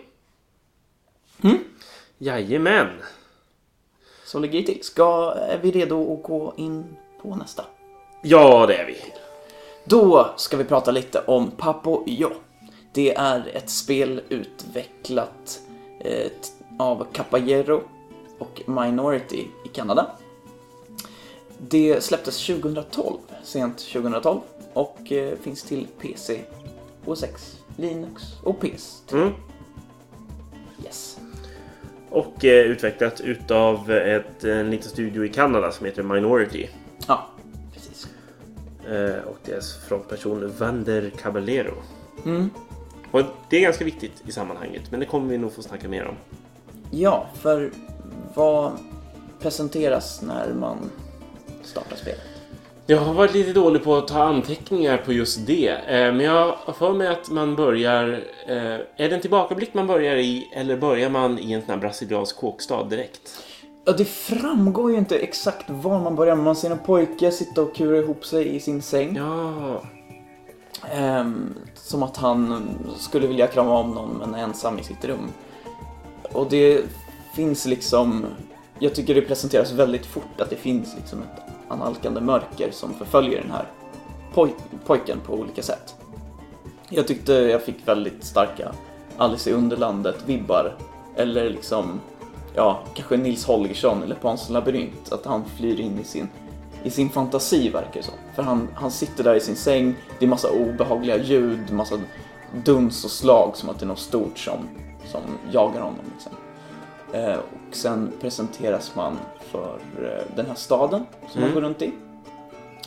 Jajamän. Så ligger det till. Ska, är vi redo att gå in på nästa? Ja, det är vi. Då ska vi prata lite om Papo Yo. Det är ett spel utvecklat eh, av Caballero och Minority i Kanada. Det släpptes 2012, sent 2012 och eh, finns till PC, OS Linux och PS. Mm. Yes. Och eh, utvecklat utav ett, en liten studio i Kanada som heter Minority. Ja, precis. Eh, och deras frontperson Vander Caballero. Mm. Och det är ganska viktigt i sammanhanget, men det kommer vi nog få snacka mer om. Ja, för vad presenteras när man startar spelet? Jag har varit lite dålig på att ta anteckningar på just det. Eh, men jag har för mig att man börjar... Eh, är det en tillbakablick man börjar i eller börjar man i en sån här brasiliansk kåkstad direkt? Ja, det framgår ju inte exakt var man börjar, men man ser en pojke sitta och kura ihop sig i sin säng. Ja, Ehm, som att han skulle vilja krama om någon, men är ensam i sitt rum. Och det finns liksom... Jag tycker det presenteras väldigt fort att det finns liksom ett analkande mörker som förföljer den här poj- pojken på olika sätt. Jag tyckte jag fick väldigt starka Alice i Underlandet-vibbar. Eller liksom, ja, kanske Nils Holgersson eller Pans labyrint. Att han flyr in i sin, i sin fantasi verkar det som. För han, han sitter där i sin säng, det är massa obehagliga ljud, massa duns och slag som att det är något stort som, som jagar honom. Liksom. Eh, och sen presenteras man för eh, den här staden som man går runt i.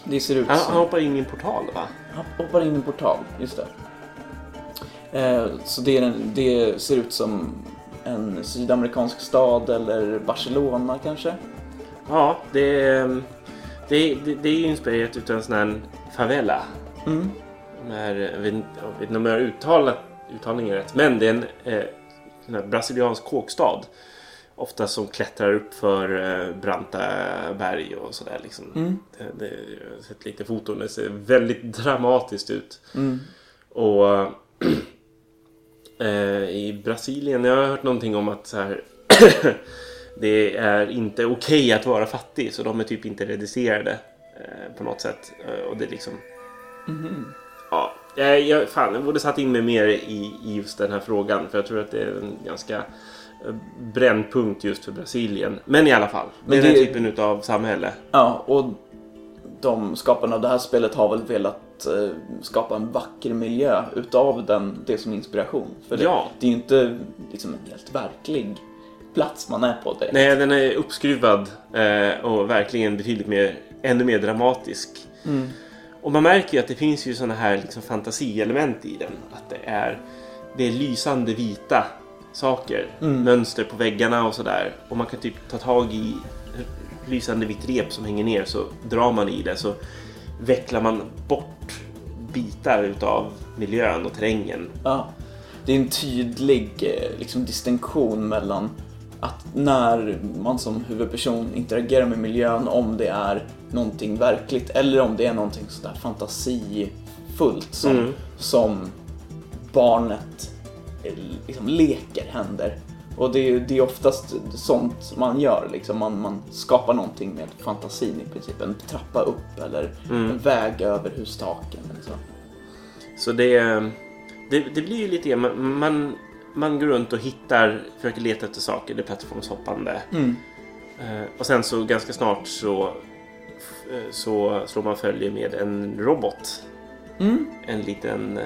Det ser ut han, som... han hoppar in i en portal va? Han hoppar in i en portal, just det. Eh, så det, en, det ser ut som en sydamerikansk stad eller Barcelona kanske. Ja, det är, det är, det det är inspirerat utav en sån här favela. Mm. Inte- jag vet inte om jag har uttalat uttalningen rätt, men det är en här brasiliansk kåkstad. Ofta som klättrar upp för eh, branta berg och sådär. Liksom. Mm. Det, det, jag har sett lite foton, det ser väldigt dramatiskt ut. Mm. Och <clears throat> eh, i Brasilien, jag har hört någonting om att så här, <clears throat> det är inte okej att vara fattig så de är typ inte reducerade eh, på något sätt. Eh, och det är liksom... Ja, jag, jag, fan, jag borde satt in mig mer i, i just den här frågan för jag tror att det är en ganska eh, brännpunkt just för Brasilien. Men i alla fall, det är Men den typen utav samhälle. Ja, och de skaparna av det här spelet har väl velat eh, skapa en vacker miljö utav den, det som inspiration. För det, Ja. det är ju inte liksom en helt verklig plats man är på direkt. Nej, den är uppskruvad eh, och verkligen betydligt mer, ännu mer dramatisk. Och man märker ju att det finns ju såna här liksom fantasielement i den. Att det är, det är lysande vita saker. Mönster på väggarna och sådär. Och man kan typ ta tag i lysande vitt rep som hänger ner så drar man i det så vecklar man bort bitar utav miljön och terrängen. Ja. Det är en tydlig eh, liksom, distinktion mellan att när man som huvudperson interagerar med miljön, om det är någonting verkligt eller om det är någonting sådär fantasifullt som, Mm. som barnet eh, liksom leker händer. Och det är, det är oftast sånt man gör, liksom. man, man skapar någonting med fantasin i princip. En trappa upp eller en väg över hustaken. Eller så. Så det, det, det blir ju lite man, man, man går runt och hittar, försöker leta efter saker, det är plattformshoppande. Eh, och sen så ganska snart så, eh, så slår man följe med en robot. En liten eh,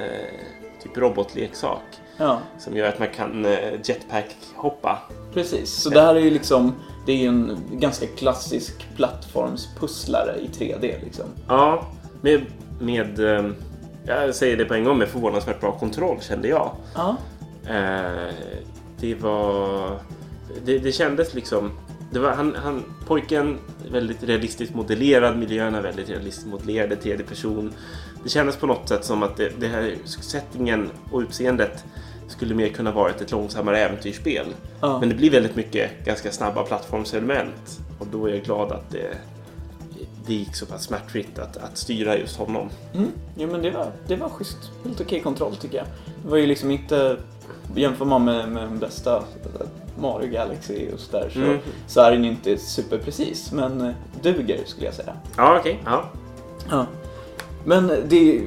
typ robotleksak. Ja. Som gör att man kan eh, jetpack-hoppa. Precis, så det här är ju liksom, det är ju en ganska klassisk plattformspusslare i 3D liksom. Ja, med, med eh, jag säger det på en gång, med förvånansvärt bra kontroll kände jag. Ja. Eh, det var... Det, det kändes liksom... Det var, han, han, pojken, väldigt realistiskt modellerad, miljöerna väldigt realistiskt modellerade, tredje person. Det kändes på något sätt som att det, det här settingen och utseendet skulle mer kunna vara ett långsammare äventyrsspel. Ja. Men det blir väldigt mycket ganska snabba plattformselement. Och då är jag glad att det, det gick så pass smärtfritt att, att styra just honom. Mm. Jo men det var, det var schysst. Helt okej kontroll tycker jag. Det var ju liksom inte, jämför man med, med den bästa Mario Galaxy just där så, Mm. så är den ju inte superprecis men eh, duger skulle jag säga. Ja, okej. ja. Ja. Men det,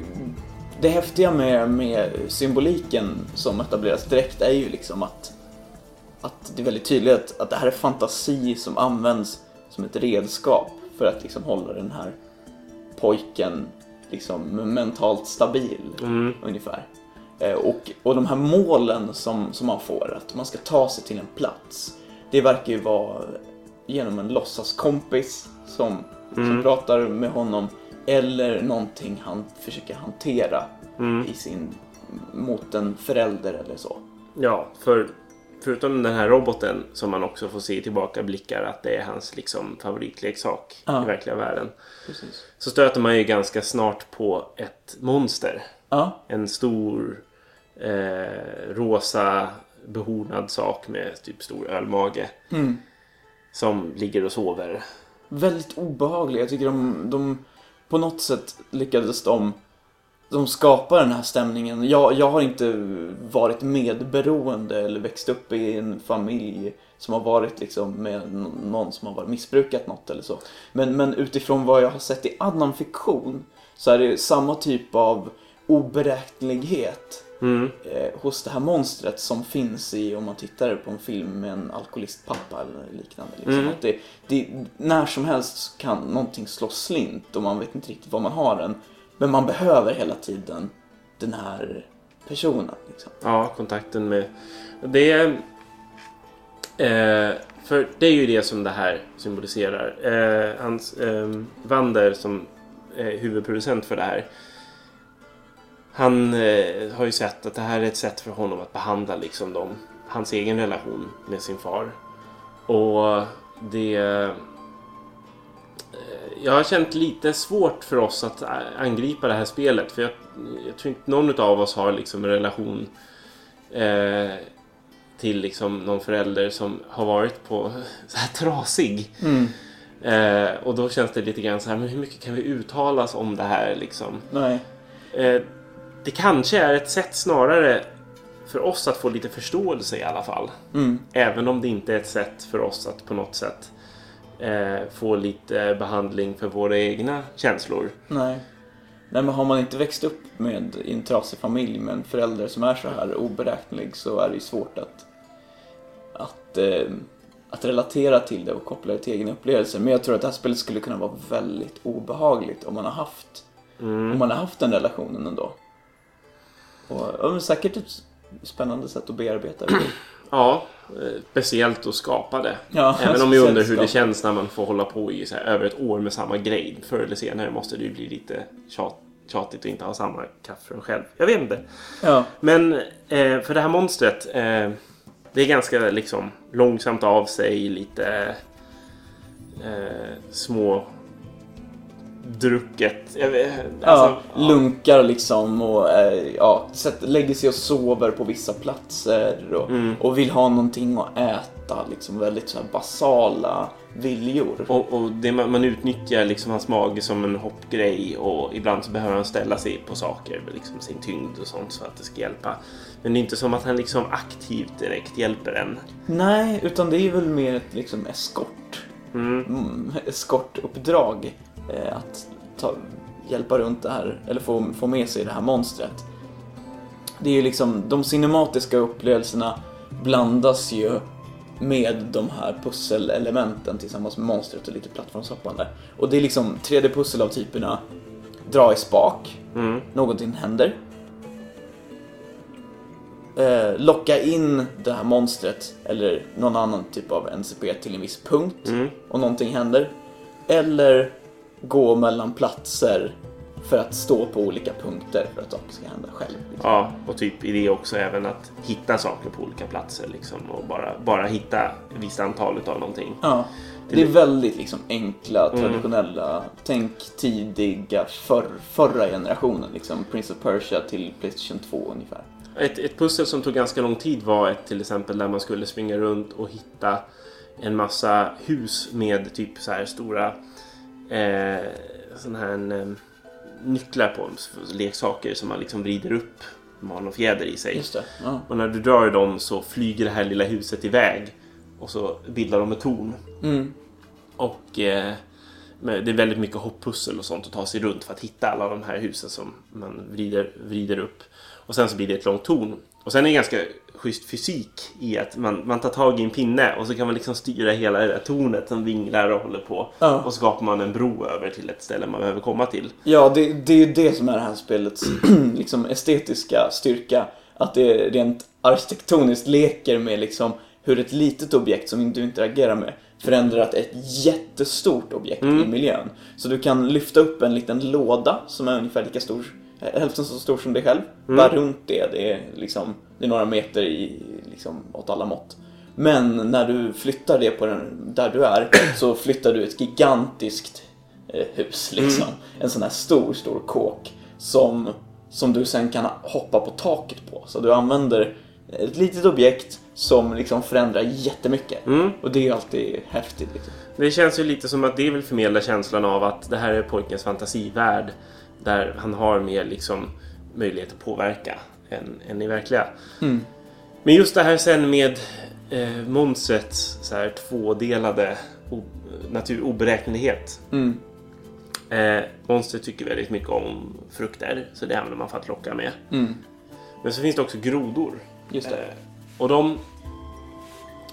det häftiga med, med symboliken som etableras direkt är ju liksom att, att det är väldigt tydligt att det här är fantasi som används som ett redskap för att liksom hålla den här pojken liksom mentalt stabil Mm. ungefär. Eh, Och, och de här målen som, som man får, att man ska ta sig till en plats, det verkar ju vara genom en låtsaskompis som, som Mm. pratar med honom eller någonting han försöker hantera Mm. i sin, mot en förälder eller så. Ja, för förutom den här roboten som man också får se i tillbaka blickar att det är hans liksom favoritleksak Ja. i verkliga världen. Precis. Så stöter man ju ganska snart på ett monster. Ja, En stor eh, rosa behornad sak med typ stor ölmage. mm. Som ligger och sover. väldigt obehaglig. Jag tycker de, de på något sätt lyckades de, de skapa den här stämningen. Jag, jag har inte varit medberoende eller växt upp i en familj som har varit liksom med någon som har varit missbrukat något eller så. Men, men utifrån vad jag har sett i annan fiktion så är det samma typ av oberäknelighet Mm. eh, hos det här monstret som finns i om man tittar på en film med en alkoholistpappa eller liknande. Liksom. Mm. Att det, det, när som helst kan någonting slå slint och man vet inte riktigt var man har den. Men man behöver hela tiden den här personen. Liksom. Ja, kontakten med... Det är... Eh, för det är ju det som det här symboliserar. Eh, hans, eh, Wander som är huvudproducent för det här. Han eh, har ju sett att det här är ett sätt för honom att behandla liksom dem, hans egen relation med sin far. Och det... Jag har känt lite svårt för oss att angripa det här spelet. För jag, jag tror inte någon av oss har liksom en relation eh, till liksom någon förälder som har varit på <laughs> så här trasig. Eh, och då känns det lite grann så här, men hur mycket kan vi uttalas om det här liksom? Nej. Eh, det kanske är ett sätt snarare för oss att få lite förståelse i alla fall. Mm. Även om det inte är ett sätt för oss att på något sätt eh, få lite behandling för våra egna känslor. Nej. Nej men har man inte växt upp med i en trasig familj med en förälder som är så här oberäknelig så är det ju svårt att, att, eh, att relatera till det och koppla det till egna upplevelser. Men jag tror att det här spelet skulle kunna vara väldigt obehagligt om man har haft, om man har haft den relationen ändå. Och, men säkert ett spännande sätt att bearbeta det. <clears throat> Ja, eh, speciellt att skapa det. Ja, Även om jag undrar hur det känns när man får hålla på i här, över ett år med samma grej. Förr eller senare måste det ju bli lite tjat, tjatigt att inte ha samma kaffe själv. Jag vet inte. Ja, Men eh, för det här monstret. Eh, det är ganska liksom långsamt av sig. Lite eh, små drucket. Jag vet, alltså, ja, lunkar liksom och eh, ja, lägger sig och sover på vissa platser och, Mm. och vill ha någonting att äta. Liksom väldigt så basala viljor. Och, och det man, utnyttjar liksom hans mage som en hoppgrej och ibland så behöver han ställa sig på saker med liksom sin tyngd och sånt så att det ska hjälpa. Men det är inte som att han liksom aktivt direkt hjälper en. Nej, utan det är väl mer ett liksom eskort. Mm. Mm, eskortuppdrag. Eh, att ta, hjälpa runt det här, eller få, få med sig det här monstret. Det är ju liksom, de cinematiska upplevelserna blandas ju med de här pusselelementen tillsammans med monstret och lite plattformshoppande. Och det är liksom 3D-pussel av typerna dra i spak, Mm. någonting händer. Eh, locka in det här monstret eller någon annan typ av NCP till en viss punkt Mm. och någonting händer. Eller gå mellan platser för att stå på olika punkter för att saker ska hända själv. Liksom. Ja, och typ i det också även att hitta saker på olika platser liksom och bara, bara hitta ett visst antal av någonting. Ja. Det är väldigt liksom enkla, traditionella, tänk tidiga, för, förra generationen. Liksom Prince of Persia till Playstation 2 ungefär. Ett, ett pussel som tog ganska lång tid var ett till exempel där man skulle springa runt och hitta en massa hus med typ så här stora eh, sån här eh, nycklar på leksaker som man liksom vrider upp man och fjäder i sig. Ja. Och när du drar i dem så flyger det här lilla huset iväg och så bildar de ett torn. Mm. Och eh, det är väldigt mycket hopppussel och sånt att ta sig runt för att hitta alla de här husen som man vrider, vrider upp. Och sen så blir det ett långt torn. Och sen är det ganska schysst fysik i att man, man tar tag i en pinne och så kan man liksom styra hela det där tornet som vinglar och håller på. Ja. Och så skapar man en bro över till ett ställe man behöver komma till. Ja, det, det är ju det som är det här spelets <clears throat> liksom estetiska styrka. Att det rent arkitektoniskt leker med liksom hur ett litet objekt som du interagerar med förändrar ett jättestort objekt i miljön. Så du kan lyfta upp en liten låda som är ungefär lika stor, hälften så stor som dig själv. Bara runt det, det är, liksom, det är några meter i, liksom, åt alla mått. Men när du flyttar det på den, där du är <clears throat> så flyttar du ett gigantiskt eh, hus liksom. En sån här stor, stor kåk som, som du sen kan hoppa på taket på. Så du använder ett litet objekt som liksom förändrar jättemycket. Och det är alltid häftigt. Liksom. Det känns ju lite som att det vill förmedla känslan av att det här är pojkens fantasivärld där han har mer liksom möjlighet att påverka än, än i verkliga. Men just det här sen med eh, monstrets så här tvådelade o, natur, oberäknelighet. Mm. Eh, monstret tycker väldigt mycket om frukter så det använder man för att locka med. Mm. Men så finns det också grodor. Just det. Eh, och de...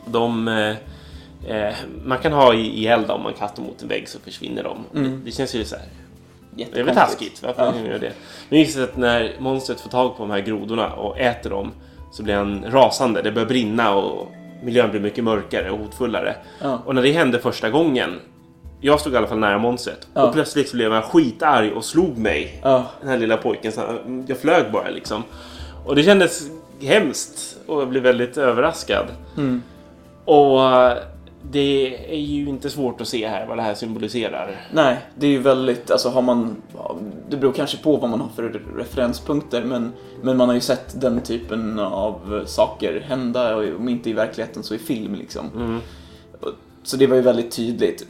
de eh, eh, man kan ha i, i eld om man kastar dem mot en vägg så försvinner de. Mm. Det, det känns ju så här. Det är väl taskigt. Varför Ja. göra det? Men just att när monstret får tag på de här grodorna och äter dem så blir han rasande. Det börjar brinna och miljön blir mycket mörkare och hotfullare. Ja. Och när det hände första gången jag stod i alla fall nära monstret Ja. och plötsligt så blev han skitarg och slog mig. Ja. Den här lilla pojken. Jag flög bara liksom. Och det kändes hemskt och jag blev väldigt överraskad. Mm. Och det är ju inte svårt att se här vad det här symboliserar. Nej, det är ju väldigt, alltså har man, det beror kanske på vad man har för referenspunkter men, men man har ju sett den typen av saker hända, och om inte i verkligheten så i film liksom. Mm. Så det var ju väldigt tydligt.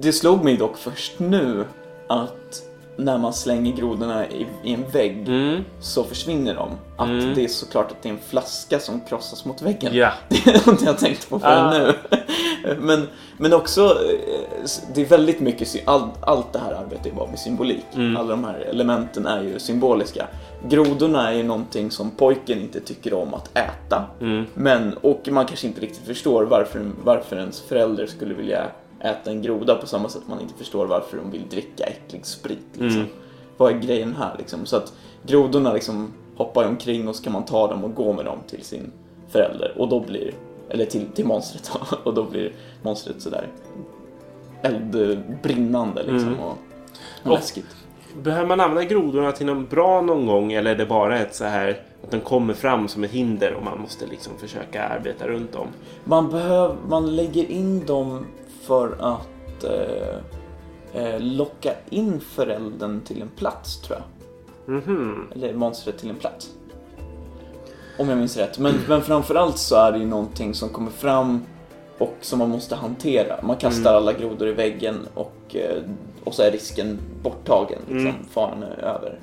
Det slog mig dock först nu att när man slänger grodorna i, i en vägg Mm. så försvinner de. Att Mm. det är såklart att det är en flaska som krossas mot väggen. Ja. <laughs> Det har inte jag tänkt på förrän Ah. nu. <laughs> Men, men också, eh, det är väldigt mycket, all, allt det här arbetet är bara med symbolik. Mm. Alla de här elementen är ju symboliska. Grodorna är ju någonting som pojken inte tycker om att äta. Mm. Men, och man kanske inte riktigt förstår varför, varför ens förälder skulle vilja äta en groda på samma sätt man inte förstår varför de vill dricka äcklig sprit. Liksom. Mm. Vad är grejen här liksom? Så att grodorna liksom hoppar omkring och så kan man ta dem och gå med dem till sin förälder och då blir, eller till, till monstret <laughs> och då blir monstret sådär eldbrinnande liksom Mm. och, Och- och läskigt. Behöver man använda grodorna till något bra någon gång eller är det bara ett så här att den kommer fram som ett hinder och man måste liksom försöka arbeta runt dem? Man, behöv, man lägger in dem för att eh, eh, locka in föräldern till en plats tror jag. Mhm. Eller monstret till en plats. Om jag minns rätt. Men, men framförallt så är det ju någonting som kommer fram och som man måste hantera. Man kastar alla grodor i väggen och, eh, och så är risken borttagen. Liksom. Mm. Faran är över.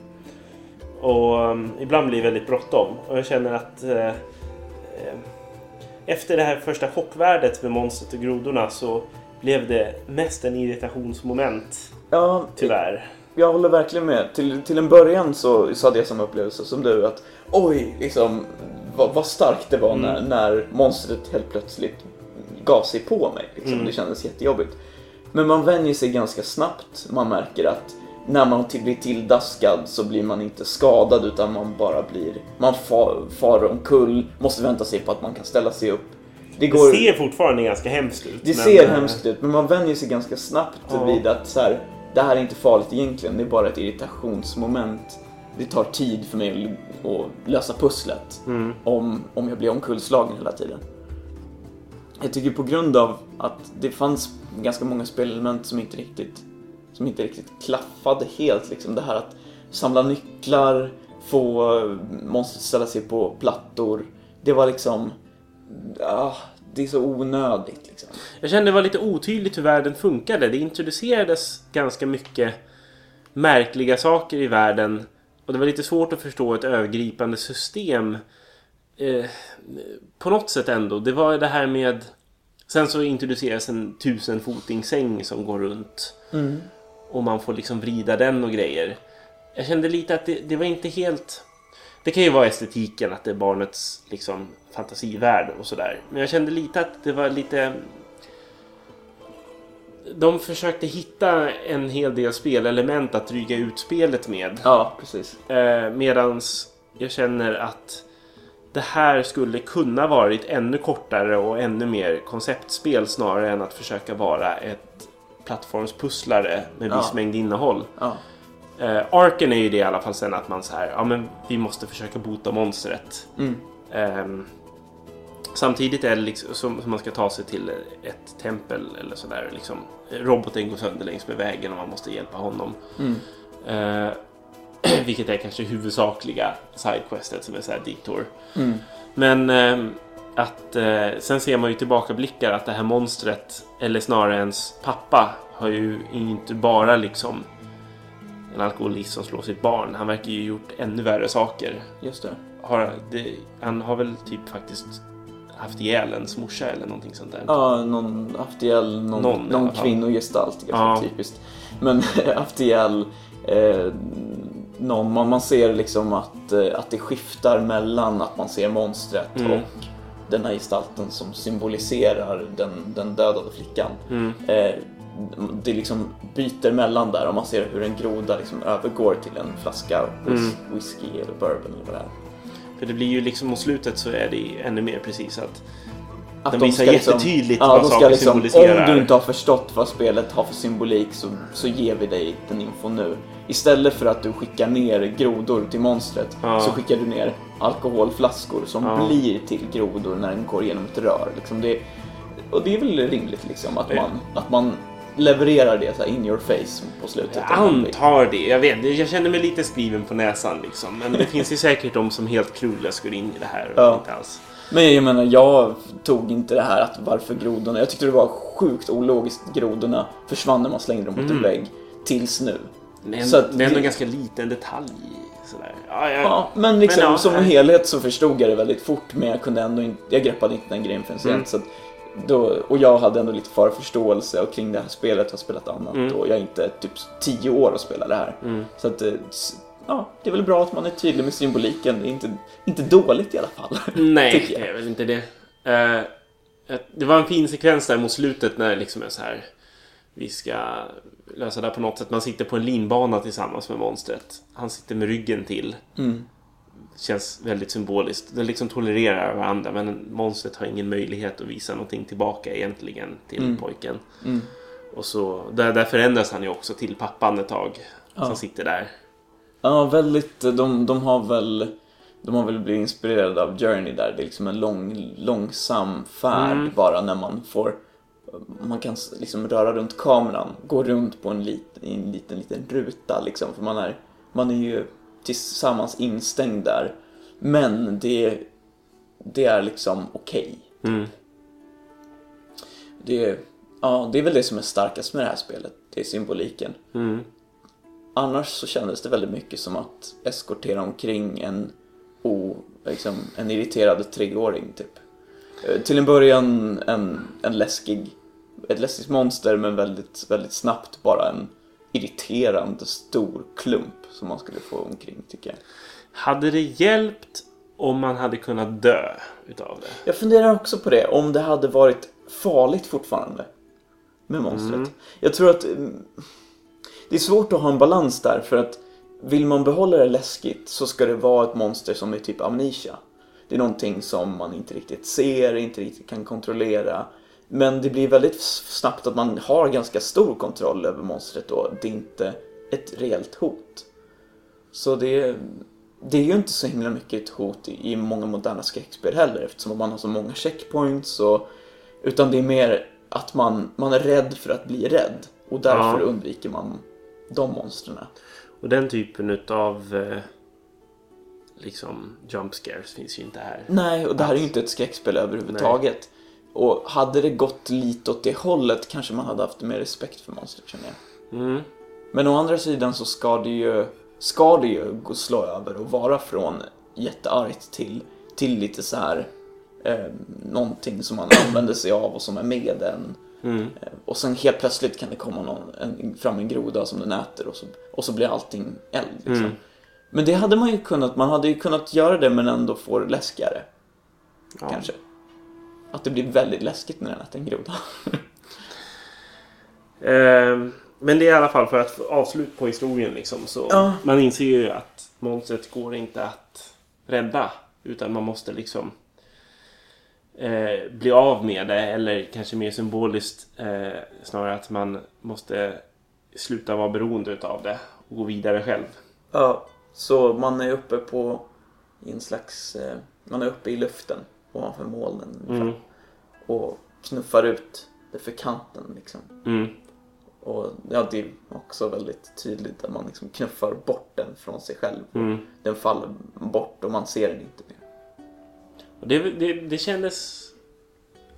Och um, ibland blir det väldigt bråttom. Och jag känner att eh, eh, efter det här första chockvärdet med monstret och grodorna så blev det mest en irritationsmoment. Ja, Tyvärr. Jag håller verkligen med. Till, till en början så, så hade jag samma upplevelse som du. Att oj, liksom vad, vad starkt det var Mm. när, när monstret helt plötsligt gav sig på mig. Liksom. Mm. Det kändes jättejobbigt. Men man vänjer sig ganska snabbt. Man märker att när man blir tilldaskad så blir man inte skadad utan man bara blir... Man far, far omkull, måste vänta sig på att man kan ställa sig upp. Det Det går... ser fortfarande ganska hemskt ut. Det men, ser eh, hemskt ut, men man vänjer sig ganska snabbt Ja. vid att så här, det här är inte farligt egentligen, det är bara ett irritationsmoment. Det tar tid för mig att- lösa pusslet om, om jag blir omkullslagen hela tiden. Jag tycker på grund av att det fanns ganska många spelelement som inte riktigt, som inte riktigt klaffade helt. Liksom. Det här att samla nycklar, få eh, monstret ställa sig på plattor. Det var liksom... Ah, det är så onödigt liksom. Jag kände det var lite otydligt hur världen funkade. Det introducerades ganska mycket märkliga saker i världen. Och det var lite svårt att förstå ett övergripande system. Eh, på något sätt ändå. Det var det här med... Sen så introduceras en tusenfotingsäng som går runt. Och man får liksom vrida den och grejer. Jag kände lite att det, det var inte helt... Det kan ju vara estetiken, att det är barnets liksom, fantasivärld och sådär. Men jag kände lite att det var lite... De försökte hitta en hel del spelelement att dryga ut spelet med. Ja, precis. Eh, medans jag känner att det här skulle kunna varit ännu kortare och ännu mer konceptspel snarare än att försöka vara ett plattformspusslare med viss Ja. mängd innehåll. Ja. Eh, Arken är ju det i alla fall sen att man så här, ja men vi måste försöka bota monstret. Mm. Ehm, samtidigt är det liksom som, som man ska ta sig till ett tempel eller sådär. Liksom, roboten går sönder längs med vägen och man måste hjälpa honom. Mm. Eh, <clears throat> vilket är kanske huvudsakliga sidequestet som är så här detour. Mm. Men ehm, att eh, sen ser man ju tillbakablickar att det här monstret, eller snarare ens pappa, har ju inte bara liksom en alkoholist som slår sitt barn. Han verkar ju gjort ännu värre saker. Just det. Har, det, han har väl typ faktiskt haft ihjäl ens morsa eller någonting sånt där. Ja, någon haft ihjäl någon, Någon någon, kvinnogestalt. Ganska Ja. typiskt. Men <laughs> haft ihjäl eh, någon. Man, man ser liksom att, eh, att det skiftar mellan att man ser monstret Mm. och den här gestalten som symboliserar den, den dödade flickan. Mm. Eh, det liksom byter mellan där och man ser hur en groda liksom övergår till en flaska Mm. whisky eller bourbon eller vad det är. För det blir ju liksom mot slutet så är det ännu mer precis att Att Den de visar liksom- jättetydligt ja, vad ska saker liksom, symboliserar. Om du inte har förstått vad spelet har för symbolik så, så ger vi dig den infon nu. Istället för att du skickar ner grodor till monstret Ja. så skickar du ner alkoholflaskor som Ja. blir till grodor när den går genom ett rör. Liksom det, och det är väl rimligt liksom att Ja. man, att man levererar det så här in your face på slutet. Jag antar det. Jag vet Jag känner mig lite skriven på näsan liksom. Men det finns ju säkert de som helt clueless går in i det här Ja. inte alls. Men jag menar, jag tog inte det här att varför grodorna... Jag tyckte det var sjukt ologiskt grodorna försvann när man slängde dem mot en vägg. Tills nu. Men Så att det är ändå en ganska liten detalj. Sådär. Ja, jag, Ja, men liksom Men ja, som helhet så förstod jag det väldigt fort men jag kunde ändå inte, jag greppade inte den grejen förrän Mm. Så att då, och jag hade ändå lite förförståelse och kring det här spelet har spelat annat Mm. och jag är inte typ 10 år att spela det här. Mm. Så att, eh, ja, det är väl bra att man är tydlig med symboliken. Det är inte, inte dåligt i alla fall. <laughs> Nej, det är väl inte det. Ett- det var en fin sekvens där mot slutet när det liksom är så här. Vi ska lösa det här på något sätt. Man sitter på en linbana tillsammans med monstret. Han sitter med ryggen till. Mm. Känns väldigt symboliskt. De liksom tolererar varandra men monstret har ingen möjlighet att visa någonting tillbaka egentligen till Mm. pojken. Mm. Och så, där, där förändras han ju också till pappan ett tag. Som sitter där. Ja, väldigt. De, de har väl de har väl blivit inspirerade av Journey där. Det är liksom en lång, långsam färd Mm. bara när man får man kan liksom röra runt kameran, gå runt på en, lit, en liten, liten ruta liksom. För man är, man är ju tillsammans instängd där. Men det, det är liksom okej. Mm. Det, är- ja, det är väl det som är starkast med det här spelet. Det är symboliken. Mm. Annars så kändes det väldigt mycket som att eskortera omkring en, o, liksom, en irriterad treåring typ. Eh, Till en början en, en läskig, ett läskigt monster men väldigt, väldigt snabbt bara en irriterande stor klump som man skulle få omkring tycker jag. Hade det hjälpt om man hade kunnat dö utav det? Jag funderar också på det, om det hade varit farligt fortfarande med monstret. Mm. Jag tror att mm, det är svårt att ha en balans där för att vill man behålla det läskigt så ska det vara ett monster som är typ amnesia. Det är någonting som man inte riktigt ser, inte riktigt kan kontrollera. Men det blir väldigt snabbt att man har ganska stor kontroll över monstret då. Det är inte ett reellt hot. Så det är, det är ju inte så himla mycket ett hot i, många moderna skräckspel heller eftersom man har så många checkpoints och utan det är mer att man, man är rädd för att bli rädd och därför Ja. undviker man de monstren. Och den typen utav eh, liksom jump scares finns ju inte här. Nej, och det här är ju inte ett skräckspel överhuvudtaget. Och hade det gått lite åt det hållet kanske man hade haft mer respekt för monstret känner jag. Mm. Men å andra sidan så ska det ju, ska det ju gå slå över och vara från jätteargt till, till lite så här eh, någonting som man använder sig av och som är med en. Mm. Eh, Och sen helt plötsligt kan det komma någon, en, fram en groda som den äter och så, och så blir allting eld. Liksom. Mm. Men det hade man ju kunnat, man hade ju kunnat göra det men ändå få det läskigare. Ja. Kanske. Att det blir väldigt läskigt när den äter en groda. <laughs> Ehm, men det är i alla fall för att avslut på historien liksom. Så Ja. Man inser ju att monstret går inte att rädda. Utan man måste liksom eh, bli av med det. Eller kanske mer symboliskt eh, snarare att man måste sluta vara beroende utav det. Och gå vidare själv. Ja, så man är uppe på en slags, eh, man är uppe i luften ovanför molnen Mm. och knuffar ut det för kanten liksom. Mm. Och ja, det är också väldigt tydligt att man liksom knuffar bort den från sig själv. Mm. Den faller bort och man ser den inte mer. Det, det, det kändes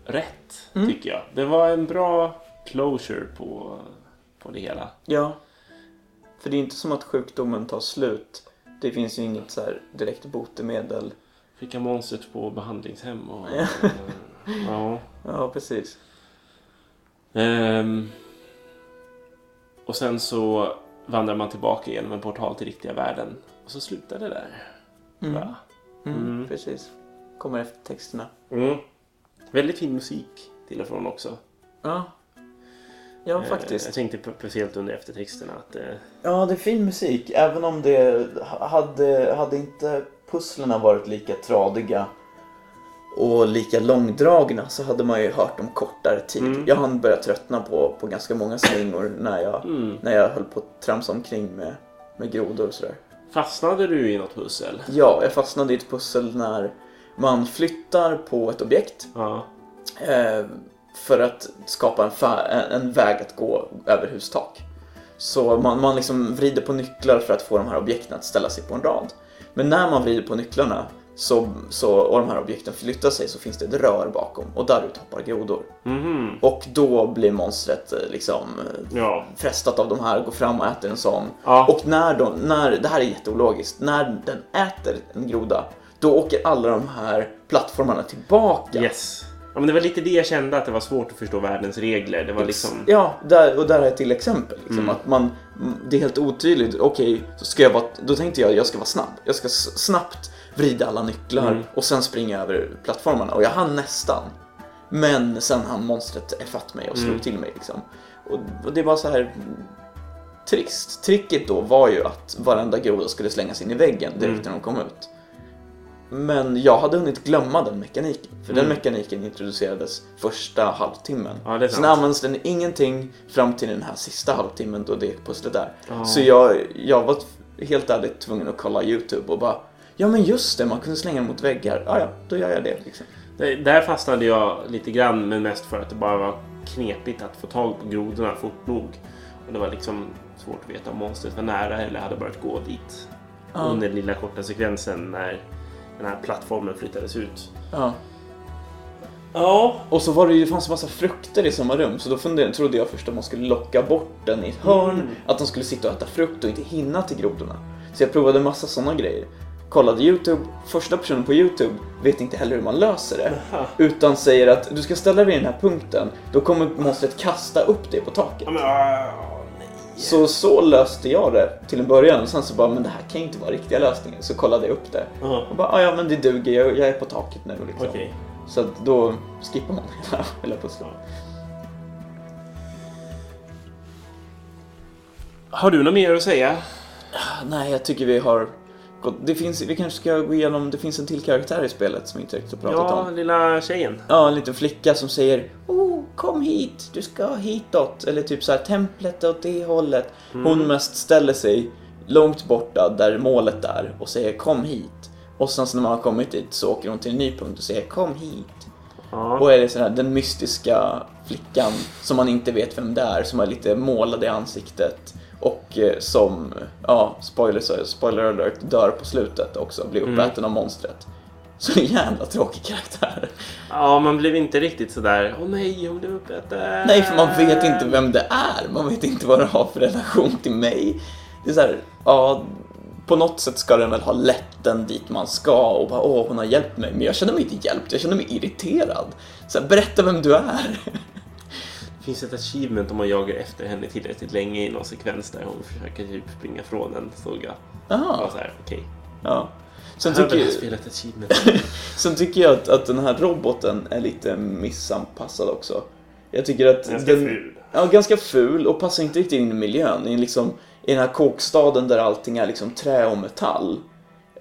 rätt, Mm. tycker jag. Det var en bra closure på, på det hela. Ja, för det är inte som att sjukdomen tar slut. Det finns ju inget så här direkt botemedel. Skicka monstret på behandlingshem och... Ja. ja. Ja, precis. Ehm, och sen så vandrar man tillbaka genom en portal till riktiga världen. Och så slutar det där. Mm. Va? Mm, Mm. Precis. Kommer efter texterna. Mm. Väldigt fin musik till och från också. Ja. Ja, Eh, faktiskt. Jag tänkte speciellt under eftertexterna att... Eh, Ja, det är fin musik. Även om det hade, hade inte pusslerna varit lika tradiga och lika långdragna så hade man ju hört dem kortare tid. Mm. Jag hann börja tröttna på, på ganska många slingor när jag, mm. när jag höll på att tramsa omkring med, med grodor och sådär. Fastnade du i något pussel? Ja, jag fastnade i ett pussel när man flyttar på ett objekt Ja. eh, för att skapa en, en väg att gå över hustak. Så man, man liksom vrider på nycklar för att få de här objekten att ställa sig på en rad. Men när man vrider på nycklarna så, så, och de här objekten flyttar sig så finns det ett rör bakom och där ut hoppar grodor. Mhm. Och då blir monstret eh, liksom eh, Ja. frestat av de här, går fram och äter en sån. Ja. Och när, de, när, det här är jätteologiskt, när den äter en groda då åker alla de här plattformarna tillbaka. Yes. Ja, men det var lite det jag kände att det var svårt att förstå världens regler. Det var liksom... Ja, där, och där är till exempel. Liksom, Mm. att man, det är helt otydligt. Okej, så ska jag vara, då tänkte jag jag ska vara snabb. Jag ska snabbt vrida alla nycklar Mm. och sen springa över plattformarna. Och jag hann nästan. Men sen hann monstret ifatt mig och slog Mm. till mig. Liksom. Och, och det var så här mm, trist. Tricket då var ju att varenda groda skulle slängas in i väggen direkt Mm. när de kom ut. Men jag hade hunnit glömma den mekaniken. För den Mm. mekaniken introducerades första halvtimmen. Ja, är Sen används den ingenting fram till den här sista halvtimmen då det pusslet där. Ja. Så jag, jag var helt ärligt tvungen att kolla YouTube och bara Ja men just det, man kunde slänga den mot väggar. Ja, ja, då gör jag det liksom. Det- Där fastnade jag lite grann, men mest för att det bara var knepigt att få tag på grodorna fort nog. Och det var liksom svårt att veta om monstret var nära eller hade börjat gå dit. Ja. Under den lilla korta sekvensen när den här plattformen flyttades ut. Ja. Ja. Och så var det ju, det fanns en massa frukter i samma rum så då funderade, trodde jag först att man skulle locka bort den i ett hörn, Mm. att de skulle sitta och äta frukt och inte hinna till grodorna. Så jag provade en massa sådana grejer. Kollade YouTube, första personen på YouTube vet inte heller hur man löser det. Aha. Utan säger att du ska ställa dig vid den här punkten, då kommer monstret kasta upp dig på taket. Ja, men, nej. Så så löste jag det till en början och sen så bara, men det här kan ju inte vara riktiga lösningen. Så kollade jag upp det. Ja. Och bara, "Ah, ja men det duger, jag, jag är på taket nu liksom. Okej. Så då skippar man <laughs> hela, hela pusslet. Har du något mer att säga? Nej, jag tycker vi har det finns, vi kanske ska gå igenom, det finns en till karaktär i spelet som vi inte riktigt har pratat Ja, om. lilla tjejen. Ja, en liten flicka som säger Oh, kom hit, du ska hitåt. Eller typ så här, templet åt det hållet. Hon mest ställer sig långt borta där målet är och säger kom hit. Och sen när man har kommit dit så åker hon till en ny punkt och säger kom hit. Ja. Och är det så här, den mystiska flickan som man inte vet vem det är, som är lite målad i ansiktet. Och eh, som, ja, spoiler, spoiler alert, dör på slutet också, blir uppäten av monstret. <laughs> Så en jävla tråkig karaktär. ja, man blev inte riktigt sådär Åh nej, hon blev uppäten. Nej, för man vet inte vem det är. Man vet inte vad den har för relation till mig. Det är så här, ja, på något sätt ska den väl ha lett den dit man ska och bara åh, hon har hjälpt mig. Men jag känner mig inte hjälpt, jag känner mig irriterad. Så här, berätta vem du är. <laughs> Det finns ett achievement om man jagar efter henne tillräckligt länge i någon sekvens där hon försöker typ springa från en såg jag. Jaha, såhär, okej. ja. Sen här tycker, achievement? <laughs> sen tycker jag att, att den här roboten är lite missanpassad också. Jag tycker att Ganska den, ful. Ja, ganska ful och passar inte riktigt in i miljön. I, liksom, I den här kåkstaden där allting är liksom trä och metall.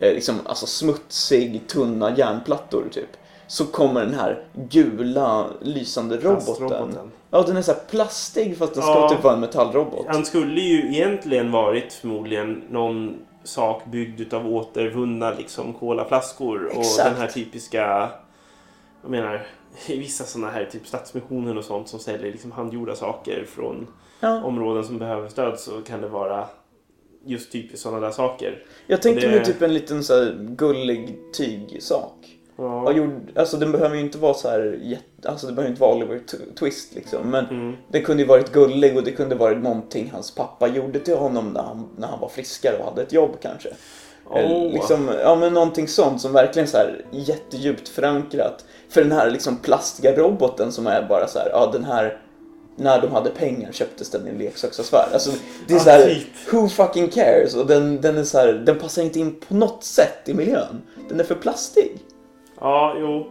Eh, liksom, alltså smutsig, tunna järnplattor typ. Så kommer den här gula, lysande roboten. Ja, den är så här plastig fast den ska Ja. typ vara en metallrobot. Han skulle ju egentligen varit förmodligen någon sak byggd utav återvunna liksom colaflaskor och den här typiska jag menar <laughs> vissa sådana här typ Stadsmissionen och sånt som säljer liksom handgjorda saker från Ja. områden som behöver stöd så kan det vara just typiskt sådana där saker. Jag tänkte Det- mig typ en liten så här gullig tygsak. Ja. Ja, gjord, alltså den behöver ju inte vara så här jätte, alltså det behöver inte vara Oliver Twist liksom. Men Mm. den kunde ju varit gullig och det kunde varit någonting hans pappa gjorde till honom när han, när han var friskare och hade ett jobb kanske. Åh. Liksom, ja men någonting sånt som verkligen så här jättedjupt förankrat. För den här liksom plastiga roboten som är bara så här, ja den här när de hade pengar köptes den i en leksaksaffär. Alltså, det är Ja, så här, typ. who fucking cares? Och den, den är så här, den passar inte in på något sätt i miljön. Den är för plastig. Ja, jo.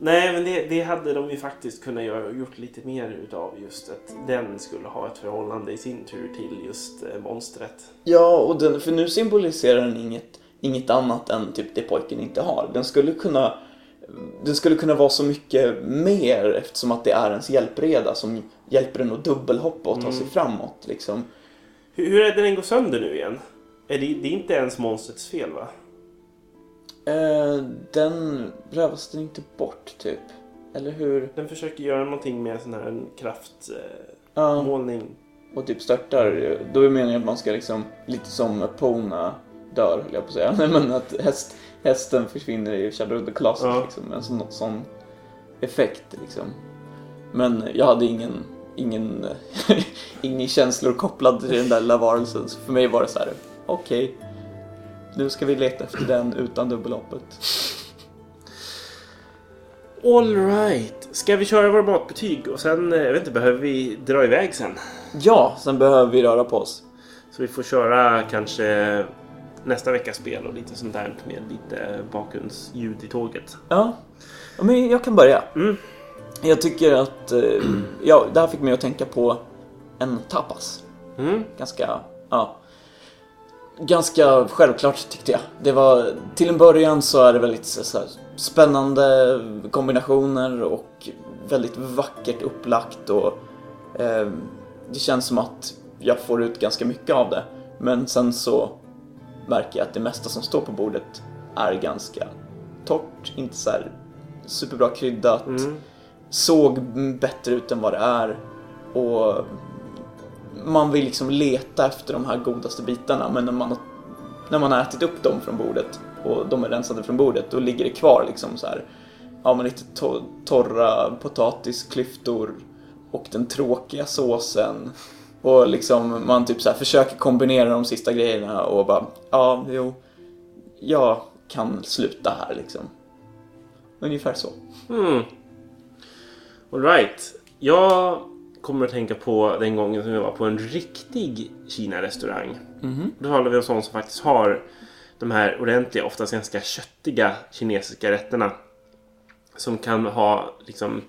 Nej, men det, det hade de ju faktiskt kunnat göra, gjort lite mer utav just att den skulle ha ett förhållande i sin tur till just eh, monstret. Ja, och den, för nu symboliserar den inget, inget annat än typ det pojken inte har. Den skulle kunna den skulle kunna vara så mycket mer eftersom att det är ens hjälpreda som hjälper den att dubbelhoppa och ta sig framåt. Liksom. Hur, hur är det den går sönder nu igen? Är det, det är inte ens monstrets fel va? Eh, den rövas den inte bort, typ. Eller hur? Den försöker göra någonting med sån här kraftmålning. Eh, och typ störtar. Då menar jag att man ska liksom, lite som Pona dör, höll jag på att säga. <laughs> Nej, men att häst, hästen försvinner i Shadow of the Colossus, Ja. liksom. En sån, sån effekt, liksom. Men jag hade ingen, ingen, <laughs> ingen känslor kopplad till den där lilla varelsen. Så för mig var det så här: okej. Nu ska vi leta efter den utan dubbelhoppet. All right. Ska vi köra våra matbetyg och sen, eh, jag vet inte, behöver vi dra iväg sen? Ja, sen behöver vi röra på oss. Så vi får köra kanske nästa veckas spel och lite sånt där med lite bakgrundsljud i tåget. Ja, Ja, men jag kan börja. Mm. Jag tycker att, eh, <clears throat> ja, det här fick mig att tänka på en tapas. Mm. Ganska, ja. Ganska självklart tyckte jag. Det var, till en början så är det väldigt så här, spännande kombinationer och väldigt vackert upplagt och eh, det känns som att jag får ut ganska mycket av det. Men sen så märker jag att det mesta som står på bordet är ganska torrt, inte så här superbra kryddat Mm. såg bättre ut än vad det är. Och man vill liksom leta efter de här godaste bitarna men när man, har- när man har ätit upp dem från bordet och de är rensade från bordet då ligger det kvar liksom så här ja men lite to- torra potatisklyftor och den tråkiga såsen och liksom man typ så här försöker kombinera de sista grejerna och bara ja jo jag kan sluta här liksom. Ungefär så. Mm. All right. Jag kommer att tänka på den gången som jag var på en riktig Kina-restaurang. Då talar vi om sånt som faktiskt har de här ordentliga, oftast ganska köttiga kinesiska rätterna. Som kan ha liksom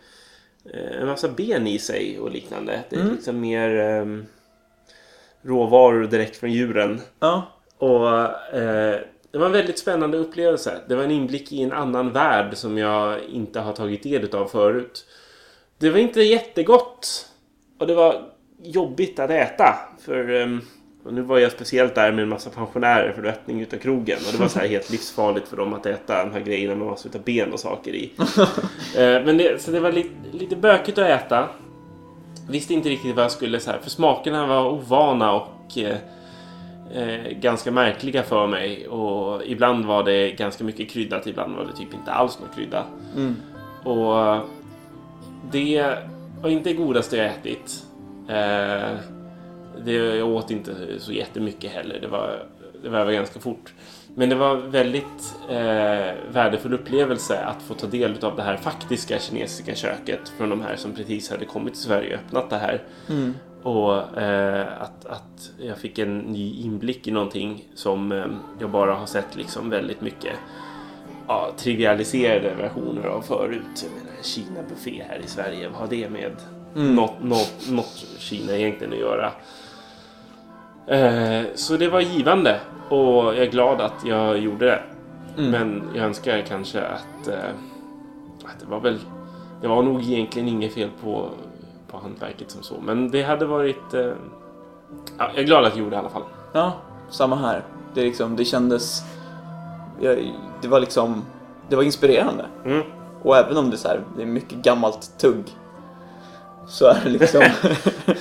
eh, en massa ben i sig och liknande. Det är liksom mer ehm, råvaror direkt från djuren. Ja, Och eh, det var en väldigt spännande upplevelse. Det var en inblick i en annan värld som jag inte har tagit del av förut. Det var inte jättegott. Och det var jobbigt att äta. För um, nu var jag speciellt där med en massa pensionärer för öppning utav krogen. Och det var så <laughs> helt livsfarligt för dem att äta de här grejerna med massor av ben och saker i. uh, <laughs> men det, så det var li lite bökigt att äta. Visste inte riktigt vad jag skulle så här. För smakerna var ovana och uh, eh, ganska märkliga för mig. Och ibland var det ganska mycket kryddat, ibland var det typ inte alls någon krydda. Mm. Och det var inte det godaste jag ätit. Eh, det, jag åt inte så jättemycket heller. Det var, det var ganska fort. Men det var väldigt eh, värdefull upplevelse att få ta del av det här faktiska kinesiska köket från de här som precis hade kommit till Sverige och öppnat det här. Mm. Och eh, att, att jag fick en ny inblick i någonting som eh, jag bara har sett liksom väldigt mycket ja, trivialiserade versioner av förut. Jag menar, Kina buffé här i Sverige, vad har det med Mm. något, något, något Kina egentligen att göra? Eh, så det var givande och jag är glad att jag gjorde det. Mm. Men jag önskar kanske att, eh, att det var väl det var nog egentligen inget fel på, på hantverket som så. Men det hade varit... Eh, ja, jag är glad att jag gjorde det i alla fall. Ja, samma här. Det, liksom, det kändes... Jag, det var liksom... Det var inspirerande. Mm. Och även om det är, så här, det är mycket gammalt tugg så är det liksom...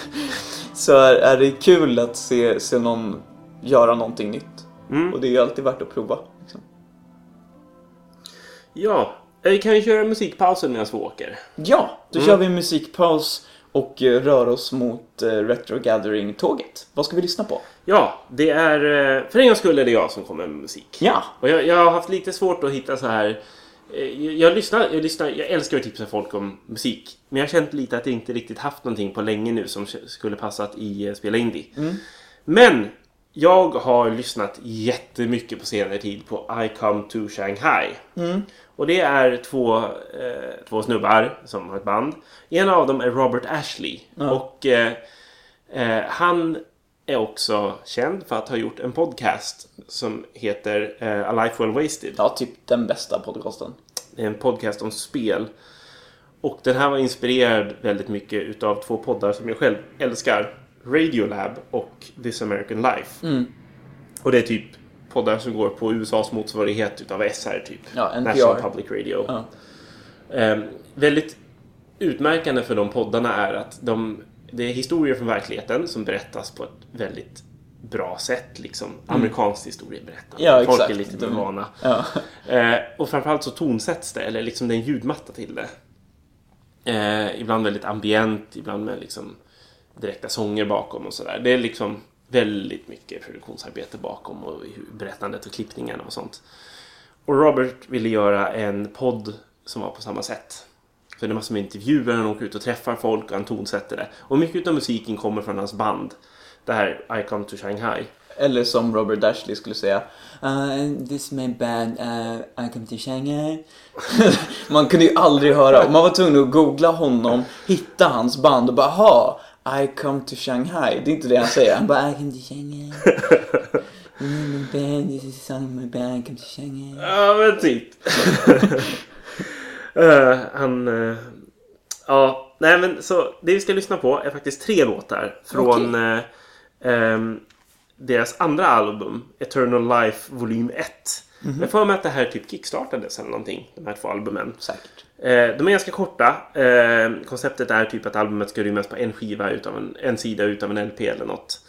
<laughs> så är, är det kul att se, se någon göra någonting nytt. Mm. Och det är ju alltid värt att prova. Liksom. Ja, eh, vi kan ju köra musikpausen medan vi åker. Ja, då kör vi en musikpaus och eh, rör oss mot eh, Retro Gathering-tåget. Vad ska vi lyssna på? Ja, det är... eh, För en gångs skull är det jag som kommer med musik. Ja, Och jag, jag har haft lite svårt att hitta så här... eh, Jag, lyssnar, jag, lyssnar, jag älskar att tipsa folk om musik. Men jag har känt lite att jag inte riktigt haft någonting på länge nu som skulle passat i eh, Spela Indie. Men jag har lyssnat jättemycket på senare tid på I Come To Shanghai. Och det är två, eh, två snubbar som har ett band. En av dem är Robert Ashley. Och eh, eh, han är också känd för att ha gjort en podcast som heter eh, A Life Well Wasted. ja typ den bästa podcasten. Det är en podcast om spel. Och den här var inspirerad väldigt mycket utav två poddar som jag själv älskar. Radiolab och This American Life. Och det är typ poddar som går på USAs motsvarighet utav SR typ. Ja, NPR. National Public Radio. Ja. Ehm, väldigt utmärkande för de poddarna är att de, det är historier från verkligheten som berättas på ett väldigt bra sätt. Liksom. Amerikanskt historieberättande. Ja, Folk exakt. är lite Mm. vana. Ja. Eh, och framförallt så tonsätts det, eller liksom det är en ljudmatta till det. Eh, ibland väldigt ambient, ibland med liksom direkta sånger bakom och sådär. Det är liksom väldigt mycket produktionsarbete bakom och berättandet och klippningarna och sånt. Och Robert ville göra en podd som var på samma sätt. Så det är massor med intervjuer, han åker ut och träffar folk och han tonsätter det. Och mycket av musiken kommer från hans band. Det här I Come To Shanghai. Eller som Robert Dashley skulle säga uh, This is my band, uh, I come to Shanghai <laughs> Man kunde ju aldrig höra, man var tvungen att googla honom, hitta hans band och bara ha I come to Shanghai, det är inte det han säger, han bara I come to Shanghai <laughs> Mm, my band, this is the song of my band, I come to Shanghai Ja, men typ. <laughs> Eh, han... eh, ja, nej men så det vi ska lyssna på är faktiskt tre låtar från eh, ehm, deras andra album, Eternal Life volym 1. Jag får mig att det här typ kickstartades eller någonting, de här två albumen. Säkert Eh, de är ganska korta. Eh, konceptet är typ att albumet ska rymmas på en skiva utav en, en sida utav en LP eller något.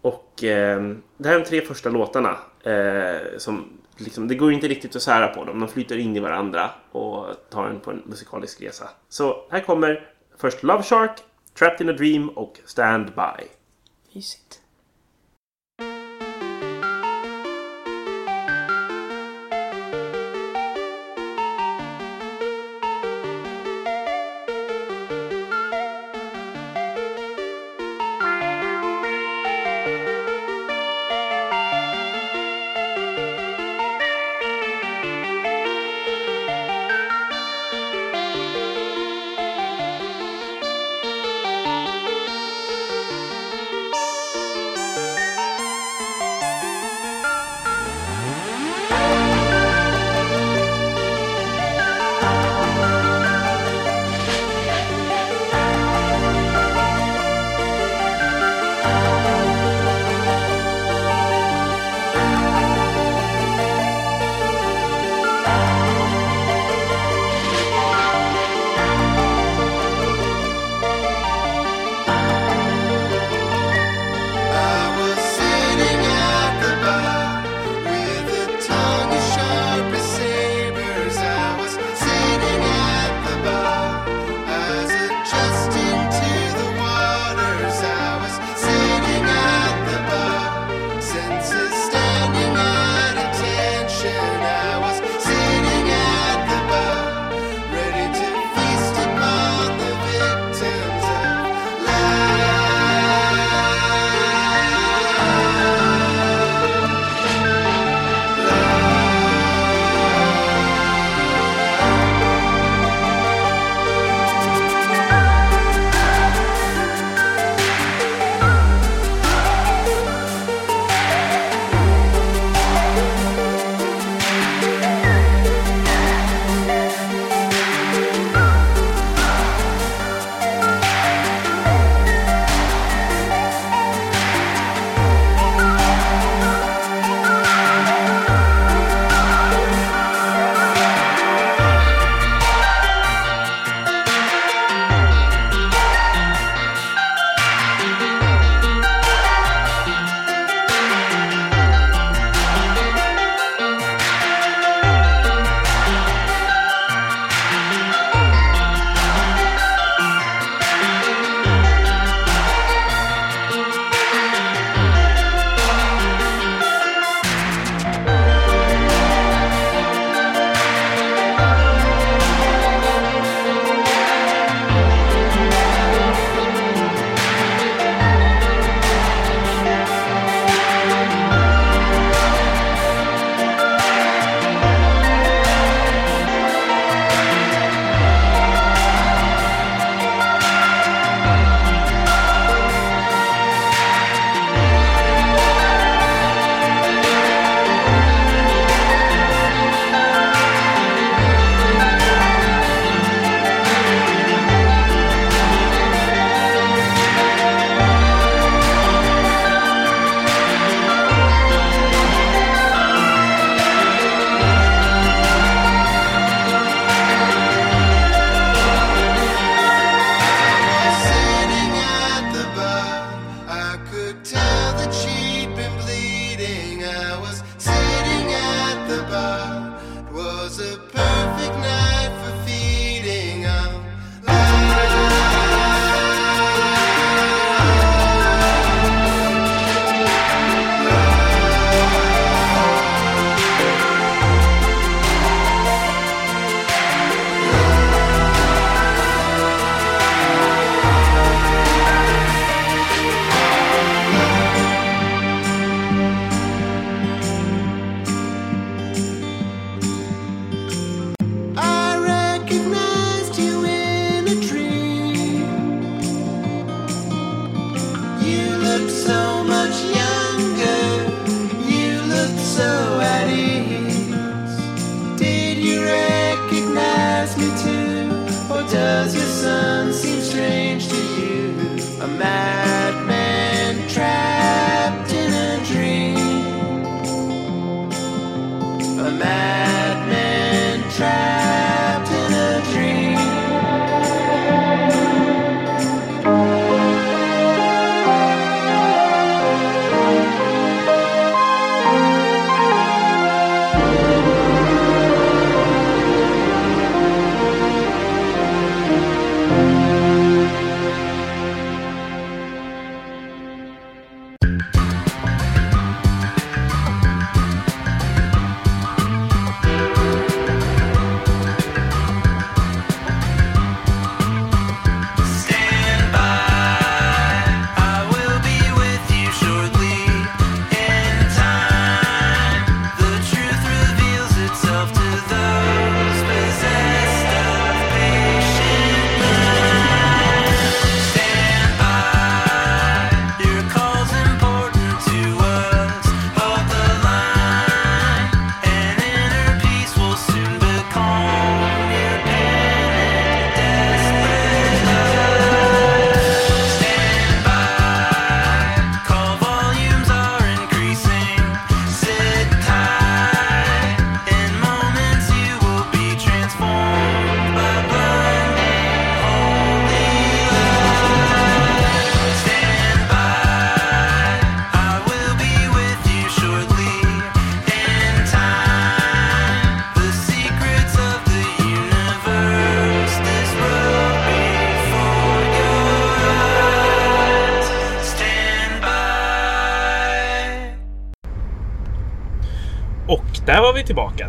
Och eh, det här är de tre första låtarna. Som liksom, det går inte riktigt att sära på dem. De flyter in i varandra och tar en på en musikalisk resa. Så här kommer först Love Shark, Trapped in a Dream och Stand By. Mysigt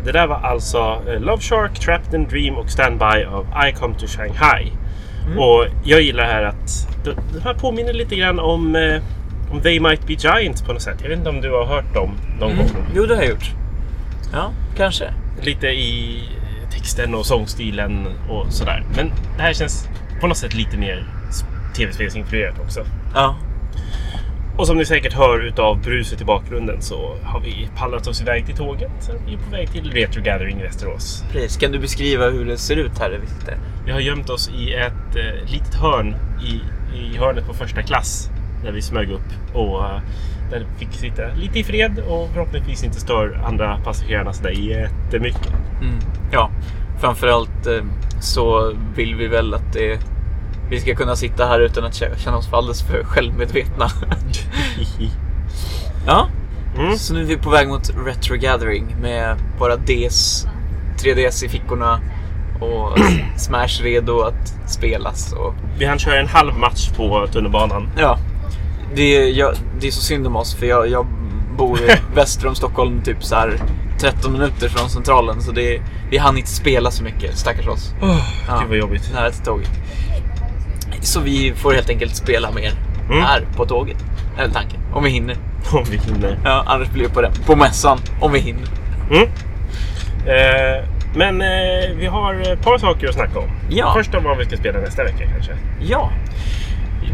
Det där var alltså eh, Love Shark, Trapped in Dream och Standby av I Come to Shanghai. Och jag gillar här att det, här påminner lite grann om, eh, om They Might Be Giants på något sätt. Jag vet inte om du har hört dem någon gång? Jo, det har jag gjort. Ja, kanske. Lite i texten och sångstilen och sådär. Men det här känns på något sätt lite mer tv-spelsinfluerat också. Ja. Och som ni säkert hör utav bruset i bakgrunden så har vi pallat oss iväg till tåget. Så Vi är på väg till Retro Gathering Västerås. Precis. Kan du beskriva hur det ser ut här där vi sitter? Vi har gömt oss i ett eh, litet hörn i, i hörnet på första klass. Där vi smög upp och eh, där vi fick sitta lite i fred och förhoppningsvis inte stör andra passagerarna sådär jättemycket. Mm. Ja, framförallt eh, så vill vi väl att det, vi ska kunna sitta här utan att kä- känna oss för alldeles för självmedvetna. <laughs> ja, Mm. så nu är vi på väg mot Retro Gathering med bara DS, 3DS i fickorna och <clears throat> Smash redo att spelas. Och, Vi hann köra en halv match på tunnelbanan. ja, det, är- jag, det är så synd om oss för jag, jag bor <laughs> väster om Stockholm typ så här 13 minuter från centralen så det, vi hann inte spela så mycket, stackars oss. Oh, Ja. Gud vad jobbigt. nära till tåget. Så vi får helt enkelt spela mer Mm. här på tåget. Är väl tanken. Om vi hinner. <laughs> Om vi hinner. Ja, annars blir det på den. På mässan. Om vi hinner. Mm. Eh, men eh, vi har ett par saker att snacka om. Ja. Först om vad vi ska spela nästa vecka kanske. Ja.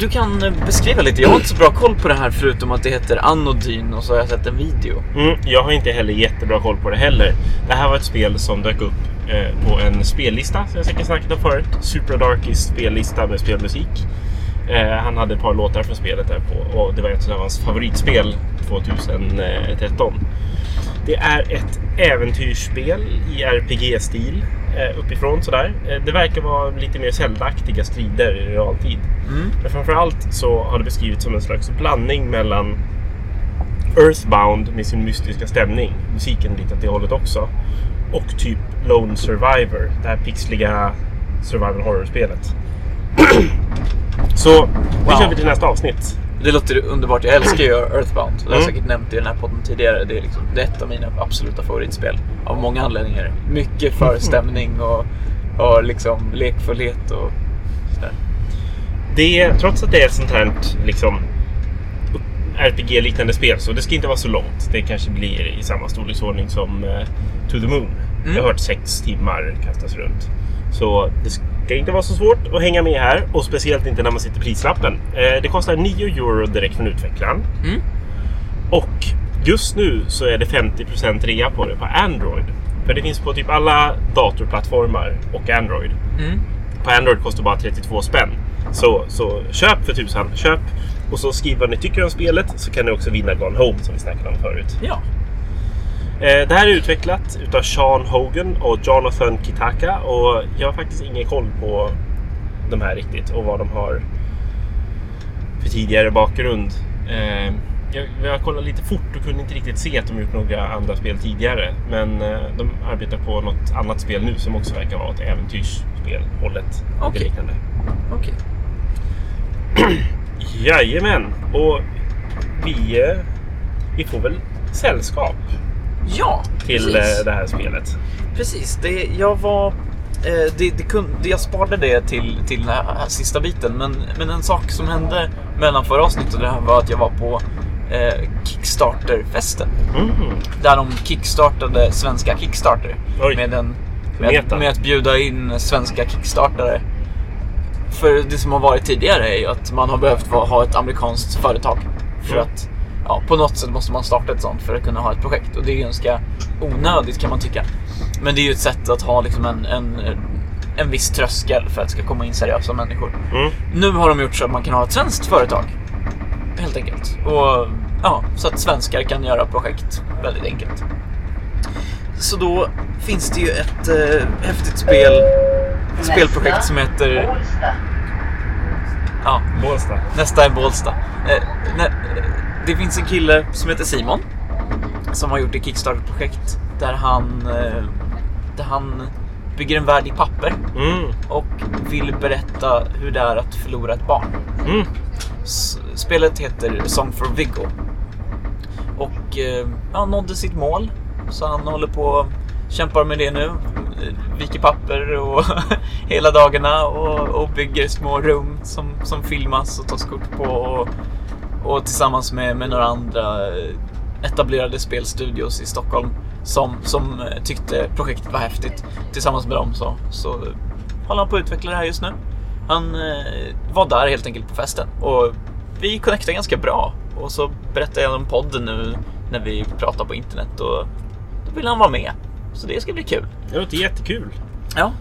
Du kan eh, beskriva lite. Jag har inte så bra koll på det här förutom att det heter Anodyn och så har jag sett en video. Mm, jag har inte heller jättebra koll på det heller. Det här var ett spel som dök upp eh, på en spellista som jag säkert snackat om förut. Super Darkys spellista med spelmusik. Eh, han hade ett par låtar från spelet där på och det var ett av hans favoritspel 2013. Det är ett äventyrsspel i RPG-stil eh, uppifrån sådär. Eh, det verkar vara lite mer Zelda-aktiga strider i realtid. Mm. Men framförallt så har det beskrivits som en slags blandning mellan Earthbound med sin mystiska stämning, musiken lite åt det hållet också, och typ Lone Survivor. Det här pixliga survival horror-spelet. <clears throat> Så vi Wow. kör vi till nästa avsnitt. Det låter underbart. Jag älskar ju <clears throat> Earthbound. Det har jag Mm. säkert nämnt i den här podden tidigare. Det är, liksom, det är ett av mina absoluta favoritspel. Av många anledningar. Mycket förstämning <laughs> och, och liksom lekfullhet och sådär. Det, trots att det är ett sånt här liksom, RPG-liknande spel så det ska inte vara så långt. Det kanske blir i samma storleksordning som eh, To the Moon. Jag har hört sex timmar kastas runt. Så det ska inte vara så svårt att hänga med här och speciellt inte när man sitter prislappen. Eh, det kostar 9 euro direkt från utvecklaren. Mm. Och just nu så är det 50% rea på det på Android. För det finns på typ alla datorplattformar och Android. Mm. På Android kostar bara 32 spänn. Så, så köp för tusan. Köp och så skriv vad ni tycker om spelet så kan ni också vinna Gone Home som vi snackade om förut. Ja. Eh, det här är utvecklat utav Sean Hogan och Jonathan Kitaka och jag har faktiskt ingen koll på de här riktigt och vad de har för tidigare bakgrund. Eh, jag, jag kollade lite fort och kunde inte riktigt se att de gjort några andra spel tidigare. Men eh, de arbetar på något annat spel nu som också verkar vara ett äventyrsspel hållet. Okej. liknande. Okej. <clears throat> Jajamän! Och vi, vi får väl sällskap Ja, till precis. eh, det här spelet. Precis, det, jag var... Eh, det, det kunde, jag sparade det till, till den här sista biten, men, men en sak som hände mellan förra avsnittet och det här var att jag var på eh, Kickstarter-festen. Mm. Där de kickstartade svenska Kickstarter. Oj. Med, en, med, med att bjuda in svenska Kickstartare. För det som har varit tidigare är ju att man har behövt ha ett amerikanskt företag. För Mm. att ja, på något sätt måste man starta ett sånt för att kunna ha ett projekt. Och det är ju ganska onödigt kan man tycka. Men det är ju ett sätt att ha liksom en, en, en viss tröskel för att det ska komma in seriösa människor. Mm. Nu har de gjort så att man kan ha ett svenskt företag. Helt enkelt. Och, ja, så att svenskar kan göra projekt väldigt enkelt. Så då finns det ju ett eh, häftigt spel, spelprojekt som heter... Ja, Bålsta. nästa är Bålsta. Eh, nä, eh, det finns en kille som heter Simon. Som har gjort ett Kickstarter-projekt där han, eh, där han bygger en värld i papper Mm. och vill berätta hur det är att förlora ett barn. Mm. Spelet heter Song for Viggo. Och eh, han nådde sitt mål. Så han håller på och kämpar med det nu. Eh, Viker papper och <laughs> hela dagarna och, och bygger små rum som, som filmas och tas kort på. Och, och tillsammans med, med några andra eh, etablerade spelstudios i Stockholm som, som eh, tyckte projektet var häftigt. Tillsammans med dem så, så håller han på att utveckla det här just nu. Han eh, var där helt enkelt på festen och vi connectade ganska bra. Och så berättade jag om podden nu när vi pratar på internet och då ville han vara med. Så det ska bli kul. Det låter jättekul. Ja,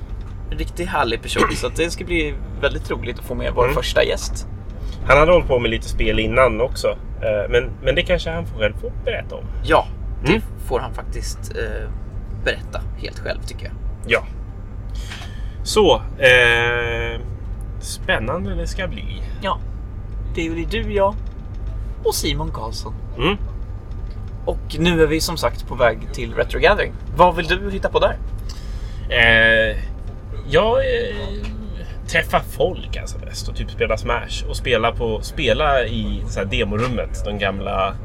en riktigt härlig person. Så att det ska bli väldigt roligt att få med vår Mm. första gäst. Han hade hållit på med lite spel innan också. Eh, Men, men det kanske han själv får berätta om. Ja, det Mm. får han faktiskt eh, berätta helt själv tycker jag. Ja. Så. Eh, spännande det ska bli. Ja, det är du, jag och Simon Karlsson. Mm. Och nu är vi som sagt på väg till Retro Gathering. Vad vill du hitta på där? Eh, jag eh, träffar folk alltså bäst och typ spela Smash och spela, på, spela i så här demorummet. De gamla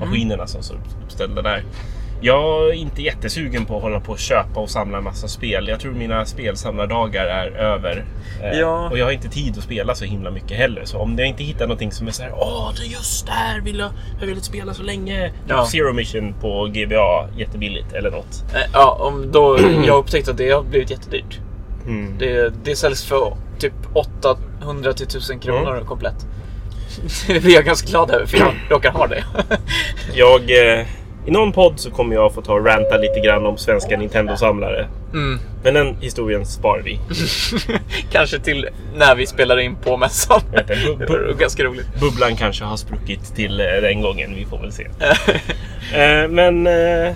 maskinerna som står uppställda där. Jag är inte jättesugen på att hålla på och köpa och samla en massa spel. Jag tror mina spelsamlardagar är över. Eh, Ja. Och jag har inte tid att spela så himla mycket heller. Så om jag inte hittar någonting som är så här, åh, det är just där vill jag, jag velat spela så länge. Ja. Typ Zero Mission på GBA, jättebilligt eller något. Eh, ja, om då <clears throat> jag upptäckte att det har blivit jättedyrt. Mm. Det, det säljs för typ 800 till 1000 kronor Mm. komplett. Det <laughs> blir jag ganska glad över för jag råkar ha det. <laughs> Jag, eh, I någon podd så kommer jag få ta och ranta lite grann om svenska Nintendo-samlare. Mm. Men den historien sparar vi. <laughs> Kanske till när vi spelar in på mässan. Bu- bu- ganska roligt. Bubblan kanske har spruckit till eh, den gången. Vi får väl se. Eh, men... Eh,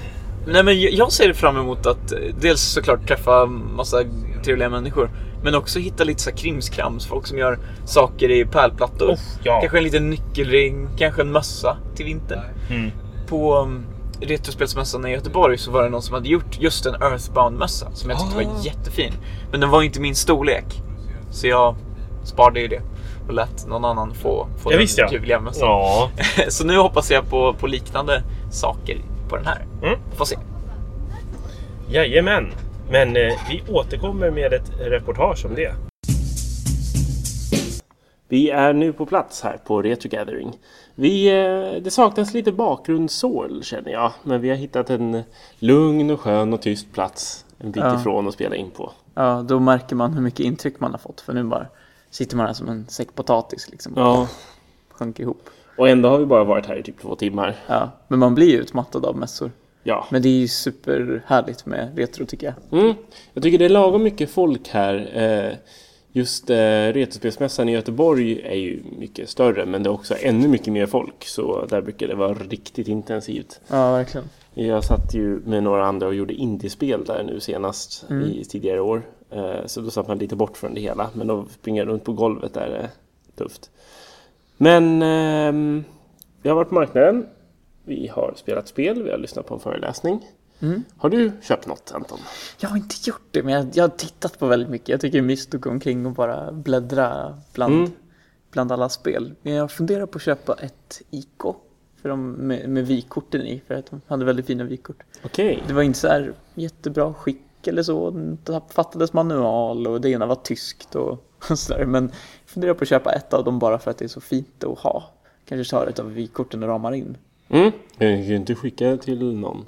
Nej men jag- jag ser fram emot att eh, dels såklart träffa massa trevliga människor. Men också hitta lite så här krimskrams. Folk som gör saker i pärlplattor. Oh, ja. Kanske en liten nyckelring, kanske en mössa till vintern. mm. På, um, Retrospelsmässan i Göteborg så var det någon som hade gjort just en Earthbound-mössa som jag tyckte Ah. var jättefin. Men den var inte min storlek. Så jag sparade ju det och lät någon annan få, få den visst ja. ljuvliga mössan. Ja. <laughs> Så nu hoppas jag på, på liknande saker på den här. Mm. Får se. Jajamän. Men eh, vi återkommer med ett reportage om det. Vi är nu på plats här på Retro Gathering. Vi, eh, det saknas lite bakgrundssorl känner jag. Men vi har hittat en lugn och skön och tyst plats en bit Ja. ifrån att spela in på. Ja, då märker man hur mycket intryck man har fått. För nu bara sitter man här som en säck potatis liksom. Ja. Sjönk ihop. Och ändå har vi bara varit här i typ två timmar. Ja, men man blir ju utmattad av mässor. Ja. Men det är ju superhärligt med retro tycker jag. Mm. Jag tycker det är lagom mycket folk här. Eh, Just eh, Retrospelsmässan i Göteborg är ju mycket större men det är också ännu mycket mer folk. Så där brukar det vara riktigt intensivt. Ja, verkligen. Jag satt ju med några andra och gjorde indiespel där nu senast i tidigare år. Eh, Så då satt man lite bort från det hela. Men att springa runt på golvet där är tufft. Men ehm, vi har varit på marknaden. Vi har spelat spel, vi har lyssnat på en föreläsning. Har du köpt något Anton? Jag har inte gjort det, men jag, jag har tittat på väldigt mycket. Jag tycker det är mysigt att gå omkring och bara bläddra bland, Mm. bland alla spel. Men jag funderar på att köpa ett IK för de, med, med vykorten i, för att de hade väldigt fina vykort. Okej. Det var inte så här jättebra skick eller så. Det fattades manual och det ena var tyskt och, <laughs> och sådär. Men jag funderar på att köpa ett av dem bara för att det är så fint att ha. Kanske tar ett av vykorten och ramar in. Mm. Jag kan ju inte skicka till någon.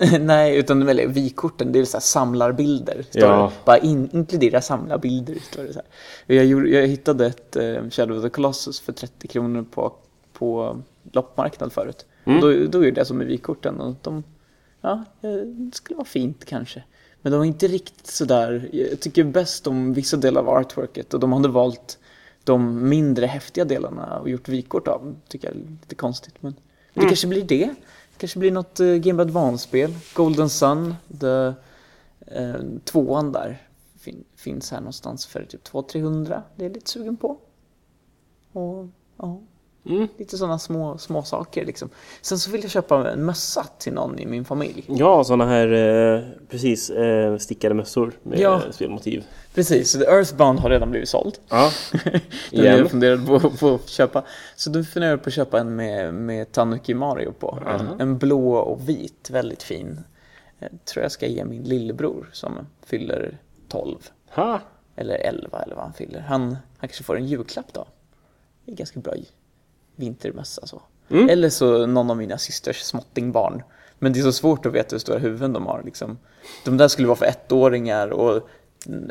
<laughs> Nej, utan vykorten, det är så här samlarbilder. Står Ja. det. Bara in, inkludera samlarbilder, står det så här. Jag, gjorde, jag hittade ett eh, Shadow of the Colossus för 30 kronor på, på loppmarknad förut. Mm. Då, då gjorde jag som med vykorten och de, ja, eh, det skulle vara fint kanske. Men de var inte riktigt sådär, jag tycker bäst om vissa delar av artworket och de hade valt de mindre häftiga delarna och gjort vykort av. Tycker jag är lite konstigt men det kanske blir det. kanske blir något uh, Game Advance-spel. Golden Sun, the, eh, tvåan där fin, finns här någonstans för typ 200-300. Det är lite sugen på. Och ja, Mm. lite sådana små, små saker liksom. Sen så vill jag köpa en mössa till någon i min familj. Ja, sådana här eh, precis eh, stickade mössor med Ja. spelmotiv. Precis, så The Earthbound har redan blivit såld. Ja, <laughs> Den jag funderade på, på att köpa. Så då funderar på att köpa en med, med Tanuki Mario på. En, en blå och vit, väldigt fin. Jag tror jag ska ge min lillebror som fyller 12. ha. Eller 11 eller vad han fyller. Han, han kanske får en julklapp då. Det är ganska bra vintermössa så. Eller så någon av mina systers småttingbarn. Men det är så svårt att veta hur stora huvuden de har. Liksom. De där skulle vara för ettåringar och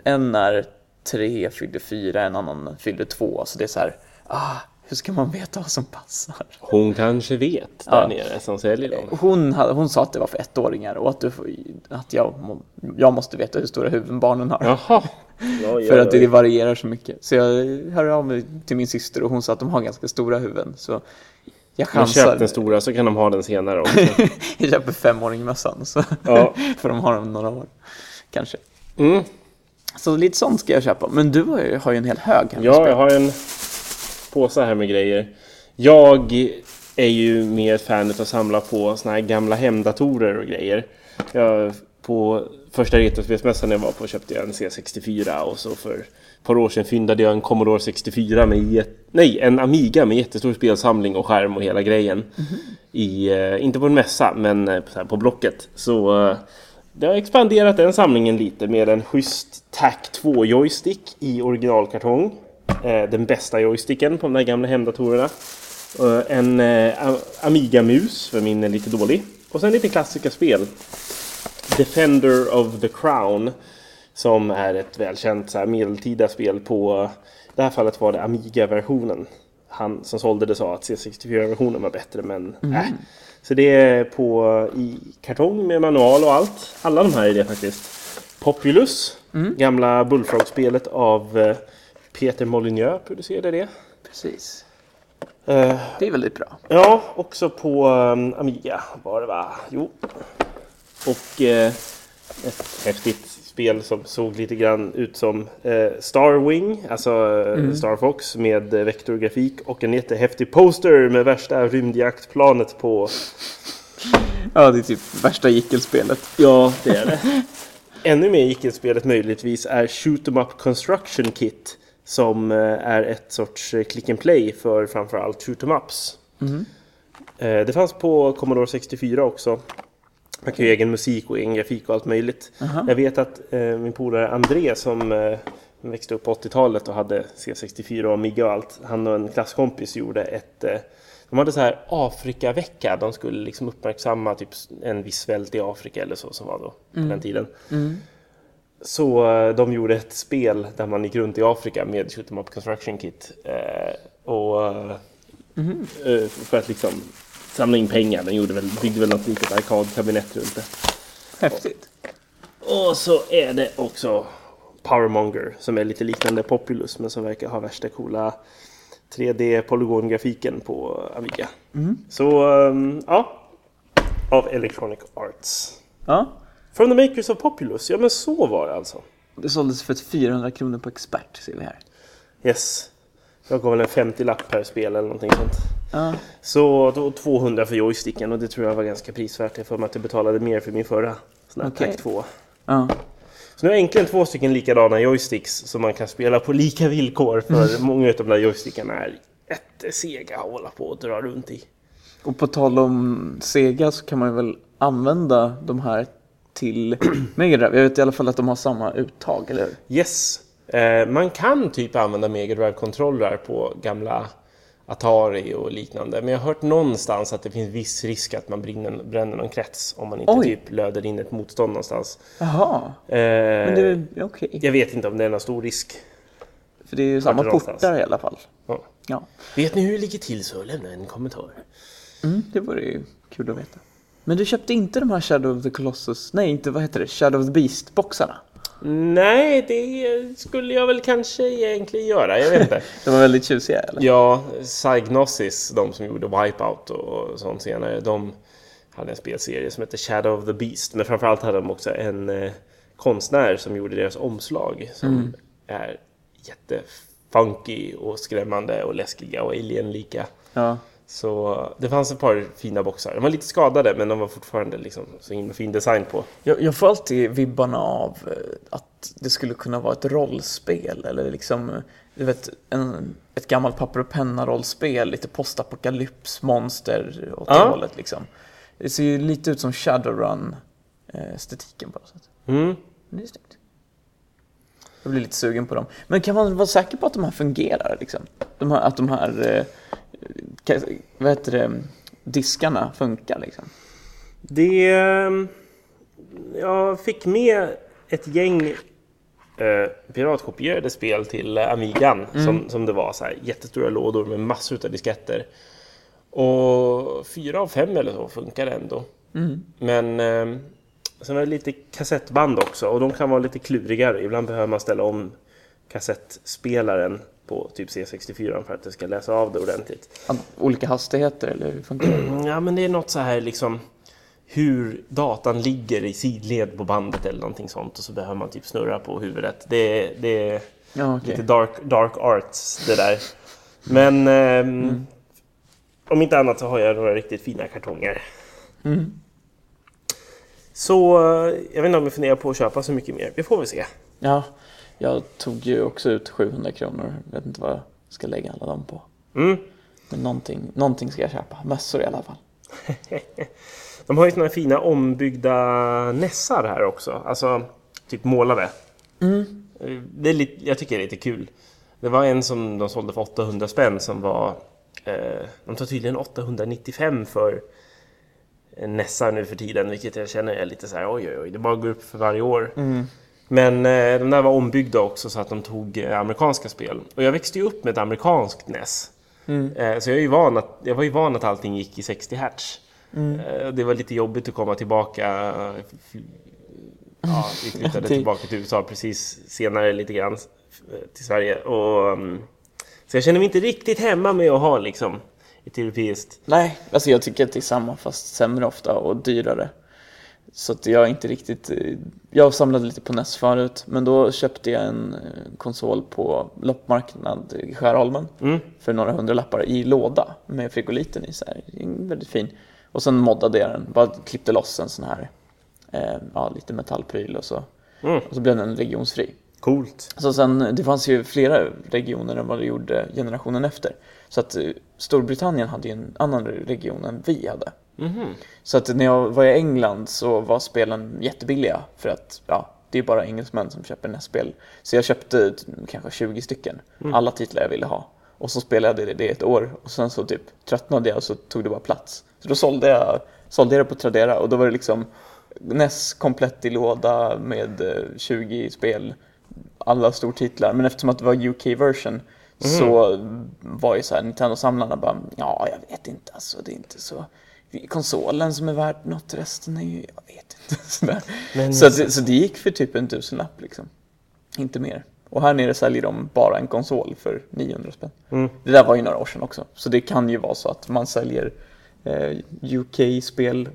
en är tre, fyllde fyra, en annan fyllde två. Så det är så här, ah, hur ska man veta vad som passar? Hon kanske vet där Ja. nere som säljer dem. Hon, hon sa att det var för ettåringar och att, du, får- att jag, jag måste veta hur stora huvuden barnen har. Jaha. Ja, <laughs> För att det varierar så mycket. Så jag hörde av mig till min syster och hon sa att de har ganska stora huvuden. Så jag chansar. köp den stora så kan de ha den senare också. <laughs> jag köper femåringmössan. Så Ja. <laughs> för de har den några år. Kanske. Mm. Så lite sånt ska jag köpa. Men du har ju, har ju en hel hög hemma. Ja, jag har en påse här med grejer. Jag är ju mer fan av att samla på såna här gamla hemdatorer och grejer. Jag, på första Retrospelsmässan jag var på köpte jag en C64 och så för ett par år sedan fyndade jag en Commodore 64 med nej, en Amiga med jättestor spelsamling och skärm och hela grejen. I, eh, inte på en mässa, men eh, så här på Blocket. Så eh, det har expanderat den samlingen lite med en schysst TAC2 joystick i originalkartong. Eh, den bästa joysticken på de där gamla hemdatorerna. Eh, en eh, Amiga-mus, för min är lite dålig. Och sen lite klassiska spel. Defender of the Crown. Som är ett välkänt så här, medeltida spel på... I det här fallet var det Amiga-versionen. Han som sålde det sa att C64-versionen var bättre, men äh. Så det är på i kartong med manual och allt. Alla de här är det faktiskt. Populus, gamla Bullfrog-spelet av eh, Peter Molyneux producerade det. Precis. Eh, Det är väldigt bra. Ja, också på um, Amiga var det va? Jo. Och eh, ett häftigt spel som såg lite grann ut som eh, Starwing, alltså eh, Star Fox med eh, vektorgrafik och en jättehäftig poster med värsta rymdjaktplanet på. Ja, det är typ värsta jickelspelet. Ja, det är det. <laughs> Ännu mer gick-spelet möjligtvis är Shoot 'em Up Construction Kit som eh, är ett sorts click and play för framförallt shoot 'em ups. Eh, Det fanns på Commodore 64 också. Man kan ju egen musik och egen grafik och allt möjligt. Jag vet att eh, min polare André som eh, växte upp på 80-talet och hade C64 och Amiga och allt. Han och en klasskompis gjorde ett eh, de hade så här Afrikavecka. De skulle liksom uppmärksamma typ en viss svält i Afrika eller så som var då på den tiden. Så eh, de gjorde ett spel där man gick runt i Afrika med Shoot 'em Up Construction Kit. Eh, och eh, för att liksom samla in pengar. De gjorde väl, byggde väl något litet arkadkabinett runt det. Häftigt. Och så är det också Powermonger som är lite liknande Populus men som verkar ha värsta coola 3D polygongrafiken på Amiga. Så ehm, ja, av Electronic Arts. Ja. From the makers of Populus, ja men så var det alltså. Det såldes för ett 400 kronor på expert, ser vi här. Yes. Jag gav väl en 50-lapp per spel eller någonting sånt. Ja. Så då 200 för joysticken och det tror jag var ganska prisvärt. Jag får mig att jag betalade mer för min förra sån här Okej. Tac 2. Ja. Så nu har jag äntligen två stycken likadana joysticks som man kan spela på lika villkor. För många av de där joystickarna är jättesega att hålla på och dra runt i. Och på tal om Sega så kan man väl använda de här till <clears throat> Mega. Jag vet i alla fall att de har samma uttag, eller hur? Yes. Eh, man kan typ använda Mega Drive-kontroller på gamla Atari och liknande. Men jag har hört någonstans att det finns viss risk att man brinner, bränner någon krets om man inte Oj. typ löder in ett motstånd någonstans. Jaha, Eh, men det är okej. Jag vet inte om det är någon stor risk. För det är ju samma portar i alla fall. Ja. Ja, Vet ni hur det ligger till så lämna en kommentar. mm, det vore ju kul att veta. Men du köpte inte de här Shadow of the Colossus, nej inte vad heter det, Shadow of the Beast-boxarna? Nej, det skulle jag väl kanske egentligen göra. Jag vet inte. <laughs> De var väldigt tjusiga eller? ja, Psygnosis, de som gjorde Wipeout och sånt senare, de hade en spelserie som hette Shadow of the Beast. Men framförallt hade de också en eh, konstnär som gjorde deras omslag som är jättefunky och skrämmande och läskiga och alien-lika. Ja. Så det fanns ett par fina boxar. De var lite skadade men de var fortfarande liksom så himla fin design på. Jag, jag får alltid vibbarna av eh, att det skulle kunna vara ett rollspel eller liksom, du vet, en, ett gammalt papper och penna-rollspel, lite postapokalyps, monster åt det Ja. hållet liksom. Det ser ju lite ut som Shadowrun-estetiken på något sätt. Mm. Men det är snyggt. Jag blir lite sugen på dem. Men kan man vara säker på att de här fungerar liksom? De här, att de här, eh, vad heter det, diskarna funkar liksom? Det... ehm, Jag fick med ett gäng eh, piratkopierade spel till eh, Amigan. Som, som det var så här jättestora lådor med massor av disketter. Och fyra av fem eller så funkar ändå. Men eh, sen var det lite kassettband också och de kan vara lite klurigare. Ibland behöver man ställa om kassettspelaren på typ C64 för att det ska läsa av det ordentligt. Olika hastigheter eller hur funkar det? Ja, men det är något så här liksom hur datan ligger i sidled på bandet eller någonting sånt och så behöver man typ snurra på huvudet. Det, är- det är Ja, okej. lite dark, dark arts det där. Men ehm, om inte annat så har jag några riktigt fina kartonger. Så eh, jag vet inte om jag funderar på att köpa så mycket mer. Vi får väl se. Ja, jag tog ju också ut 700 kronor. Vet inte vad jag ska lägga alla dem på. Mm. Men någonting, någonting ska jag köpa. Mössor i alla fall. <laughs> De har ju såna här fina ombyggda nässar här också. Alltså, typ målade. Eh, Det är lite, jag tycker det är lite kul. Det var en som de sålde för 800 spänn som var... Eh, de tar tydligen 895 för nässar nu för tiden, vilket jag känner är lite så här oj oj oj, det bara går upp för varje år. Men eh, de där var ombyggda också så att de tog eh, amerikanska spel. Och jag växte ju upp med ett amerikanskt NES. Eh, så jag, är ju van att, jag var ju van att allting gick i 60 Hz. Eh, det var lite jobbigt att komma tillbaka. Ja, vi <laughs> flyttade Det- tillbaka till USA precis senare lite grann eh, till Sverige. Och, mm, så jag känner mig inte riktigt hemma med att ha liksom ett europeiskt. Nej, alltså jag tycker att det är samma fast sämre ofta och dyrare. Så att jag är inte riktigt... Jag samlade lite på NES förut, men då köpte jag en eh, konsol på loppmarknad i Skärholmen Mm. för några hundra lappar i låda med frigoliten i så här. Väldigt fin. Och sen moddade jag den, bara klippte loss en sån här, eh, ja lite metallpryl och så. Mm. Och så blev den regionsfri. Coolt. Så sen, det fanns ju flera regioner än vad det gjorde generationen efter. Så att eh, Storbritannien hade ju en annan region än vi hade. Mhm. Så att när jag var i England så var spelen jättebilliga för att ja, det är bara engelsmän som köper NES-spel. Så jag köpte kanske 20 stycken, alla titlar jag ville ha. Och så spelade jag det ett år och sen så typ tröttnade jag och så tog det bara plats. Så då sålde jag, sålde jag det på Tradera och då var det liksom NES komplett i låda med eh, 20 spel, alla stortitlar. Men eftersom att det var UK-version så var ju så här Nintendo-samlarna bara, ja jag vet inte alltså, det är inte så konsolen som är värd något, resten är ju, jag vet inte. <laughs> Sådär. Men- så, att, det- så det gick för typ en tusenlapp liksom. Inte mer. Och här nere säljer de bara en konsol för 900 spänn. Mm. Det där var ju några år sedan också. Så det kan ju vara så att man säljer eh, UK-spel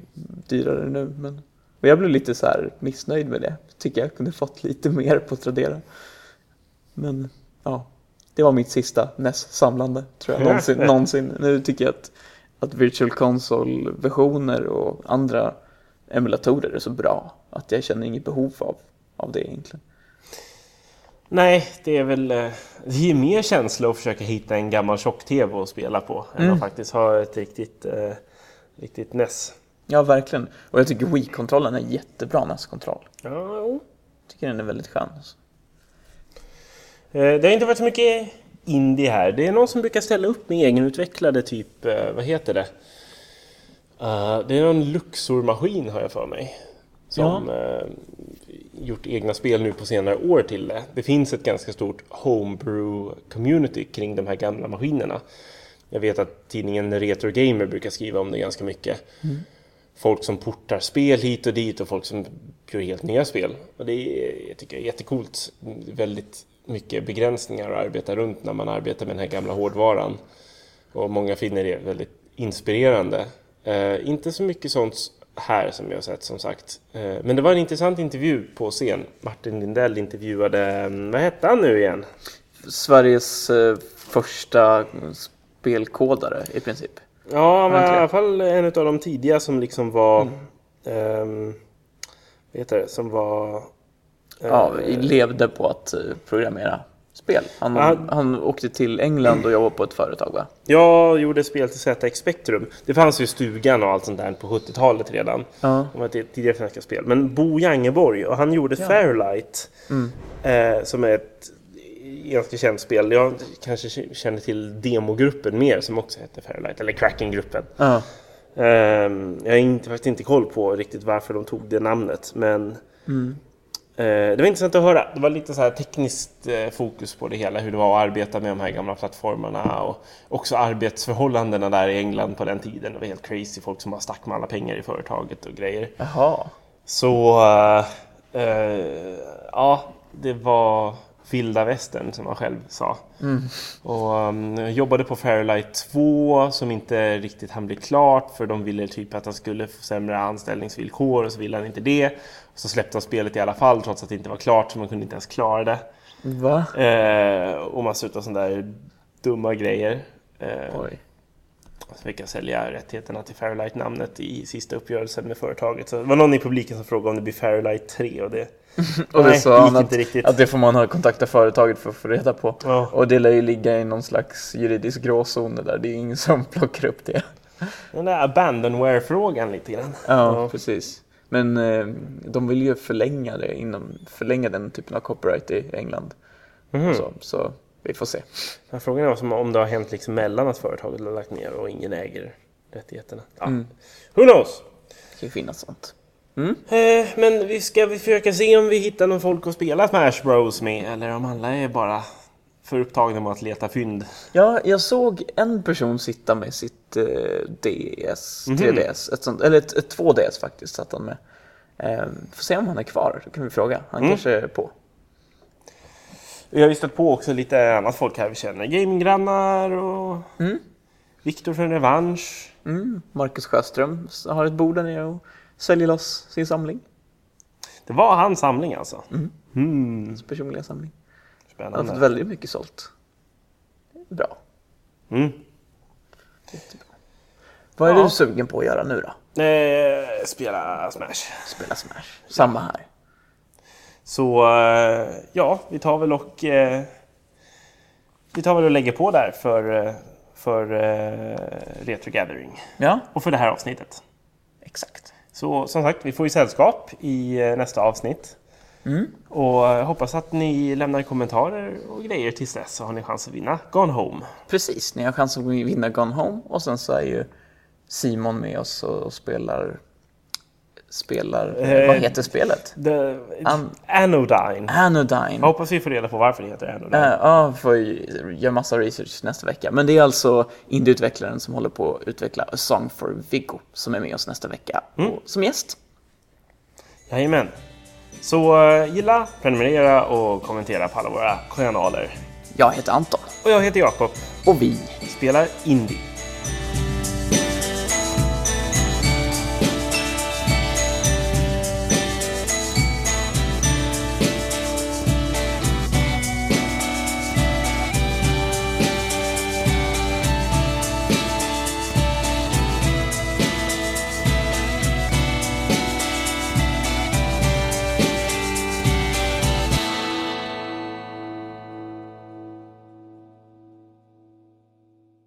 dyrare nu. Men... Och jag blev lite så här missnöjd med det. Tycker jag kunde fått lite mer på Tradera. Men ja, det var mitt sista NES-samlande tror jag någonsin. någonsin. Nu tycker jag att, att Virtual Console-versioner och andra emulatorer är så bra att jag känner inget behov av, av det egentligen. Nej, det är väl... eh, Det är mer känsla att försöka hitta en gammal tjock-tv att spela på än att faktiskt ha ett riktigt, eh, riktigt NES. Ja, verkligen. Och jag tycker Wii-kontrollen är jättebra NES-kontroll. Ja, jo. Tycker den är väldigt skön. Alltså. Eh, Det har inte varit så mycket indie här. Det är någon som brukar ställa upp med egenutvecklade typ, eh, vad heter det? Eh, det är någon Luxor-maskin har jag för mig. Som eh, gjort egna spel nu på senare år till det. Det finns ett ganska stort homebrew-community kring de här gamla maskinerna. Jag vet att tidningen Retro Gamer brukar skriva om det ganska mycket. Folk som portar spel hit och dit och folk som gör helt nya spel. Och det är, jag tycker jag är jättecoolt. Väldigt mycket begränsningar att arbeta runt när man arbetar med den här gamla hårdvaran. Och många finner det väldigt inspirerande. Eh, inte så mycket sånt här som jag har sett som sagt. Eh, men det var en intressant intervju på scen. Martin Lindell intervjuade, mm, vad hette han nu igen? Sveriges eh, första spelkodare i princip. Ja, han var i alla fall en av de tidiga som liksom var... ehm, vad heter det? Som var... Ja, levde på att eh, programmera spel. Han, Ja. han åkte till England och jobbade på ett företag va? Jag gjorde spel till ZX Spectrum. Det fanns ju stugan och allt sånt där på 70-talet redan. Ja. Det var tidigare svenska spel. Men Bo Jangeborg, och han gjorde Fairlight. Eh, som är ett ganska känt spel. Jag kanske känner till demogruppen mer som också hette Fairlight. Eller Kraken-gruppen. Ja. Ehm, jag har inte, faktiskt inte koll på riktigt varför de tog det namnet. Men eh, det var intressant att höra. Det var lite så här tekniskt eh, fokus på det hela. Hur det var att arbeta med de här gamla plattformarna. Och också arbetsförhållandena där i England på den tiden. Det var helt crazy. Folk som bara stack med alla pengar i företaget och grejer. Jaha. Så eh, ja, det var vilda västern som han själv sa. Och um, jobbade på Fairlight 2 som inte riktigt hann bli klart för de ville typ att han skulle få sämre anställningsvillkor och så ville han inte det. Så släppte han spelet i alla fall trots att det inte var klart så man kunde inte ens klara det. Va? Eh, och massa utav sådana där dumma grejer. Eh, Oj. Så jag sälja rättigheterna till Fairlight-namnet i sista uppgörelsen med företaget. Så det var någon i publiken som frågade om det blir Fairlight 3 och det... Och det Nej, sa han att, inte riktigt. att det får man ha kontakta företaget för att få reda på. Ja. Och det lär ju ligga i någon slags juridisk gråzon det där. Det är ingen som <laughs> plockar upp det. Den där abandonware-frågan lite grann. Ja, precis. Men eh, de vill ju förlänga det inom, förlänga den typen av copyright i England. Mhm. Så, så vi får se. Men frågan är om det har hänt liksom mellan att företaget har lagt ner och ingen äger rättigheterna. Ja. Who knows? Det kan ju finnas sånt. Eh, men vi ska vi försöka se om vi hittar någon folk att spela Smash Bros med eller om alla är bara för upptagna med att leta fynd. Ja, jag såg en person sitta med sitt eh, DS, 3DS, ett sånt, eller ett, ett 2DS faktiskt satt han med. Eh, får se om han är kvar, det kan vi fråga. Han kanske är på. Vi har ju stött på också lite annat folk här vi känner. Gaminggrannar och Viktor från Revansch. Mm, Marcus Sjöström har ett bord där nere och säljer loss sin samling. Det var hans samling alltså. Mm. Hans personliga samling. Han har fått Spännande. väldigt mycket sålt. Bra. Mm. Vad är Ja. du sugen på att göra nu då? Eh, spela Smash. Spela Smash. Samma här. Så eh, ja, vi tar väl och eh, vi tar väl och lägger på där för, eh, för Retro Gathering Ja, och för det här avsnittet. exakt. Så som sagt, vi får ju sällskap i nästa avsnitt. Och eh, hoppas att ni lämnar kommentarer och grejer tills dess så har ni chans att vinna Gone Home. Precis, ni har chans att vinna Gone Home och sen så är ju Simon med oss och spelar... Spelar... Eh, vad heter spelet? The, An- Anodyne. Anodyne. Jag hoppas vi får reda på varför det heter Anodyne. Eh, Ja, vi får göra massa research nästa vecka. Men det är alltså indieutvecklaren som håller på att utveckla A Song for Viggo som är med oss nästa vecka och, som gäst. Jajamän. Så eh, gilla, prenumerera och kommentera på alla våra kanaler. Jag heter Anton Och jag heter Jakob. och vi Spelar indie.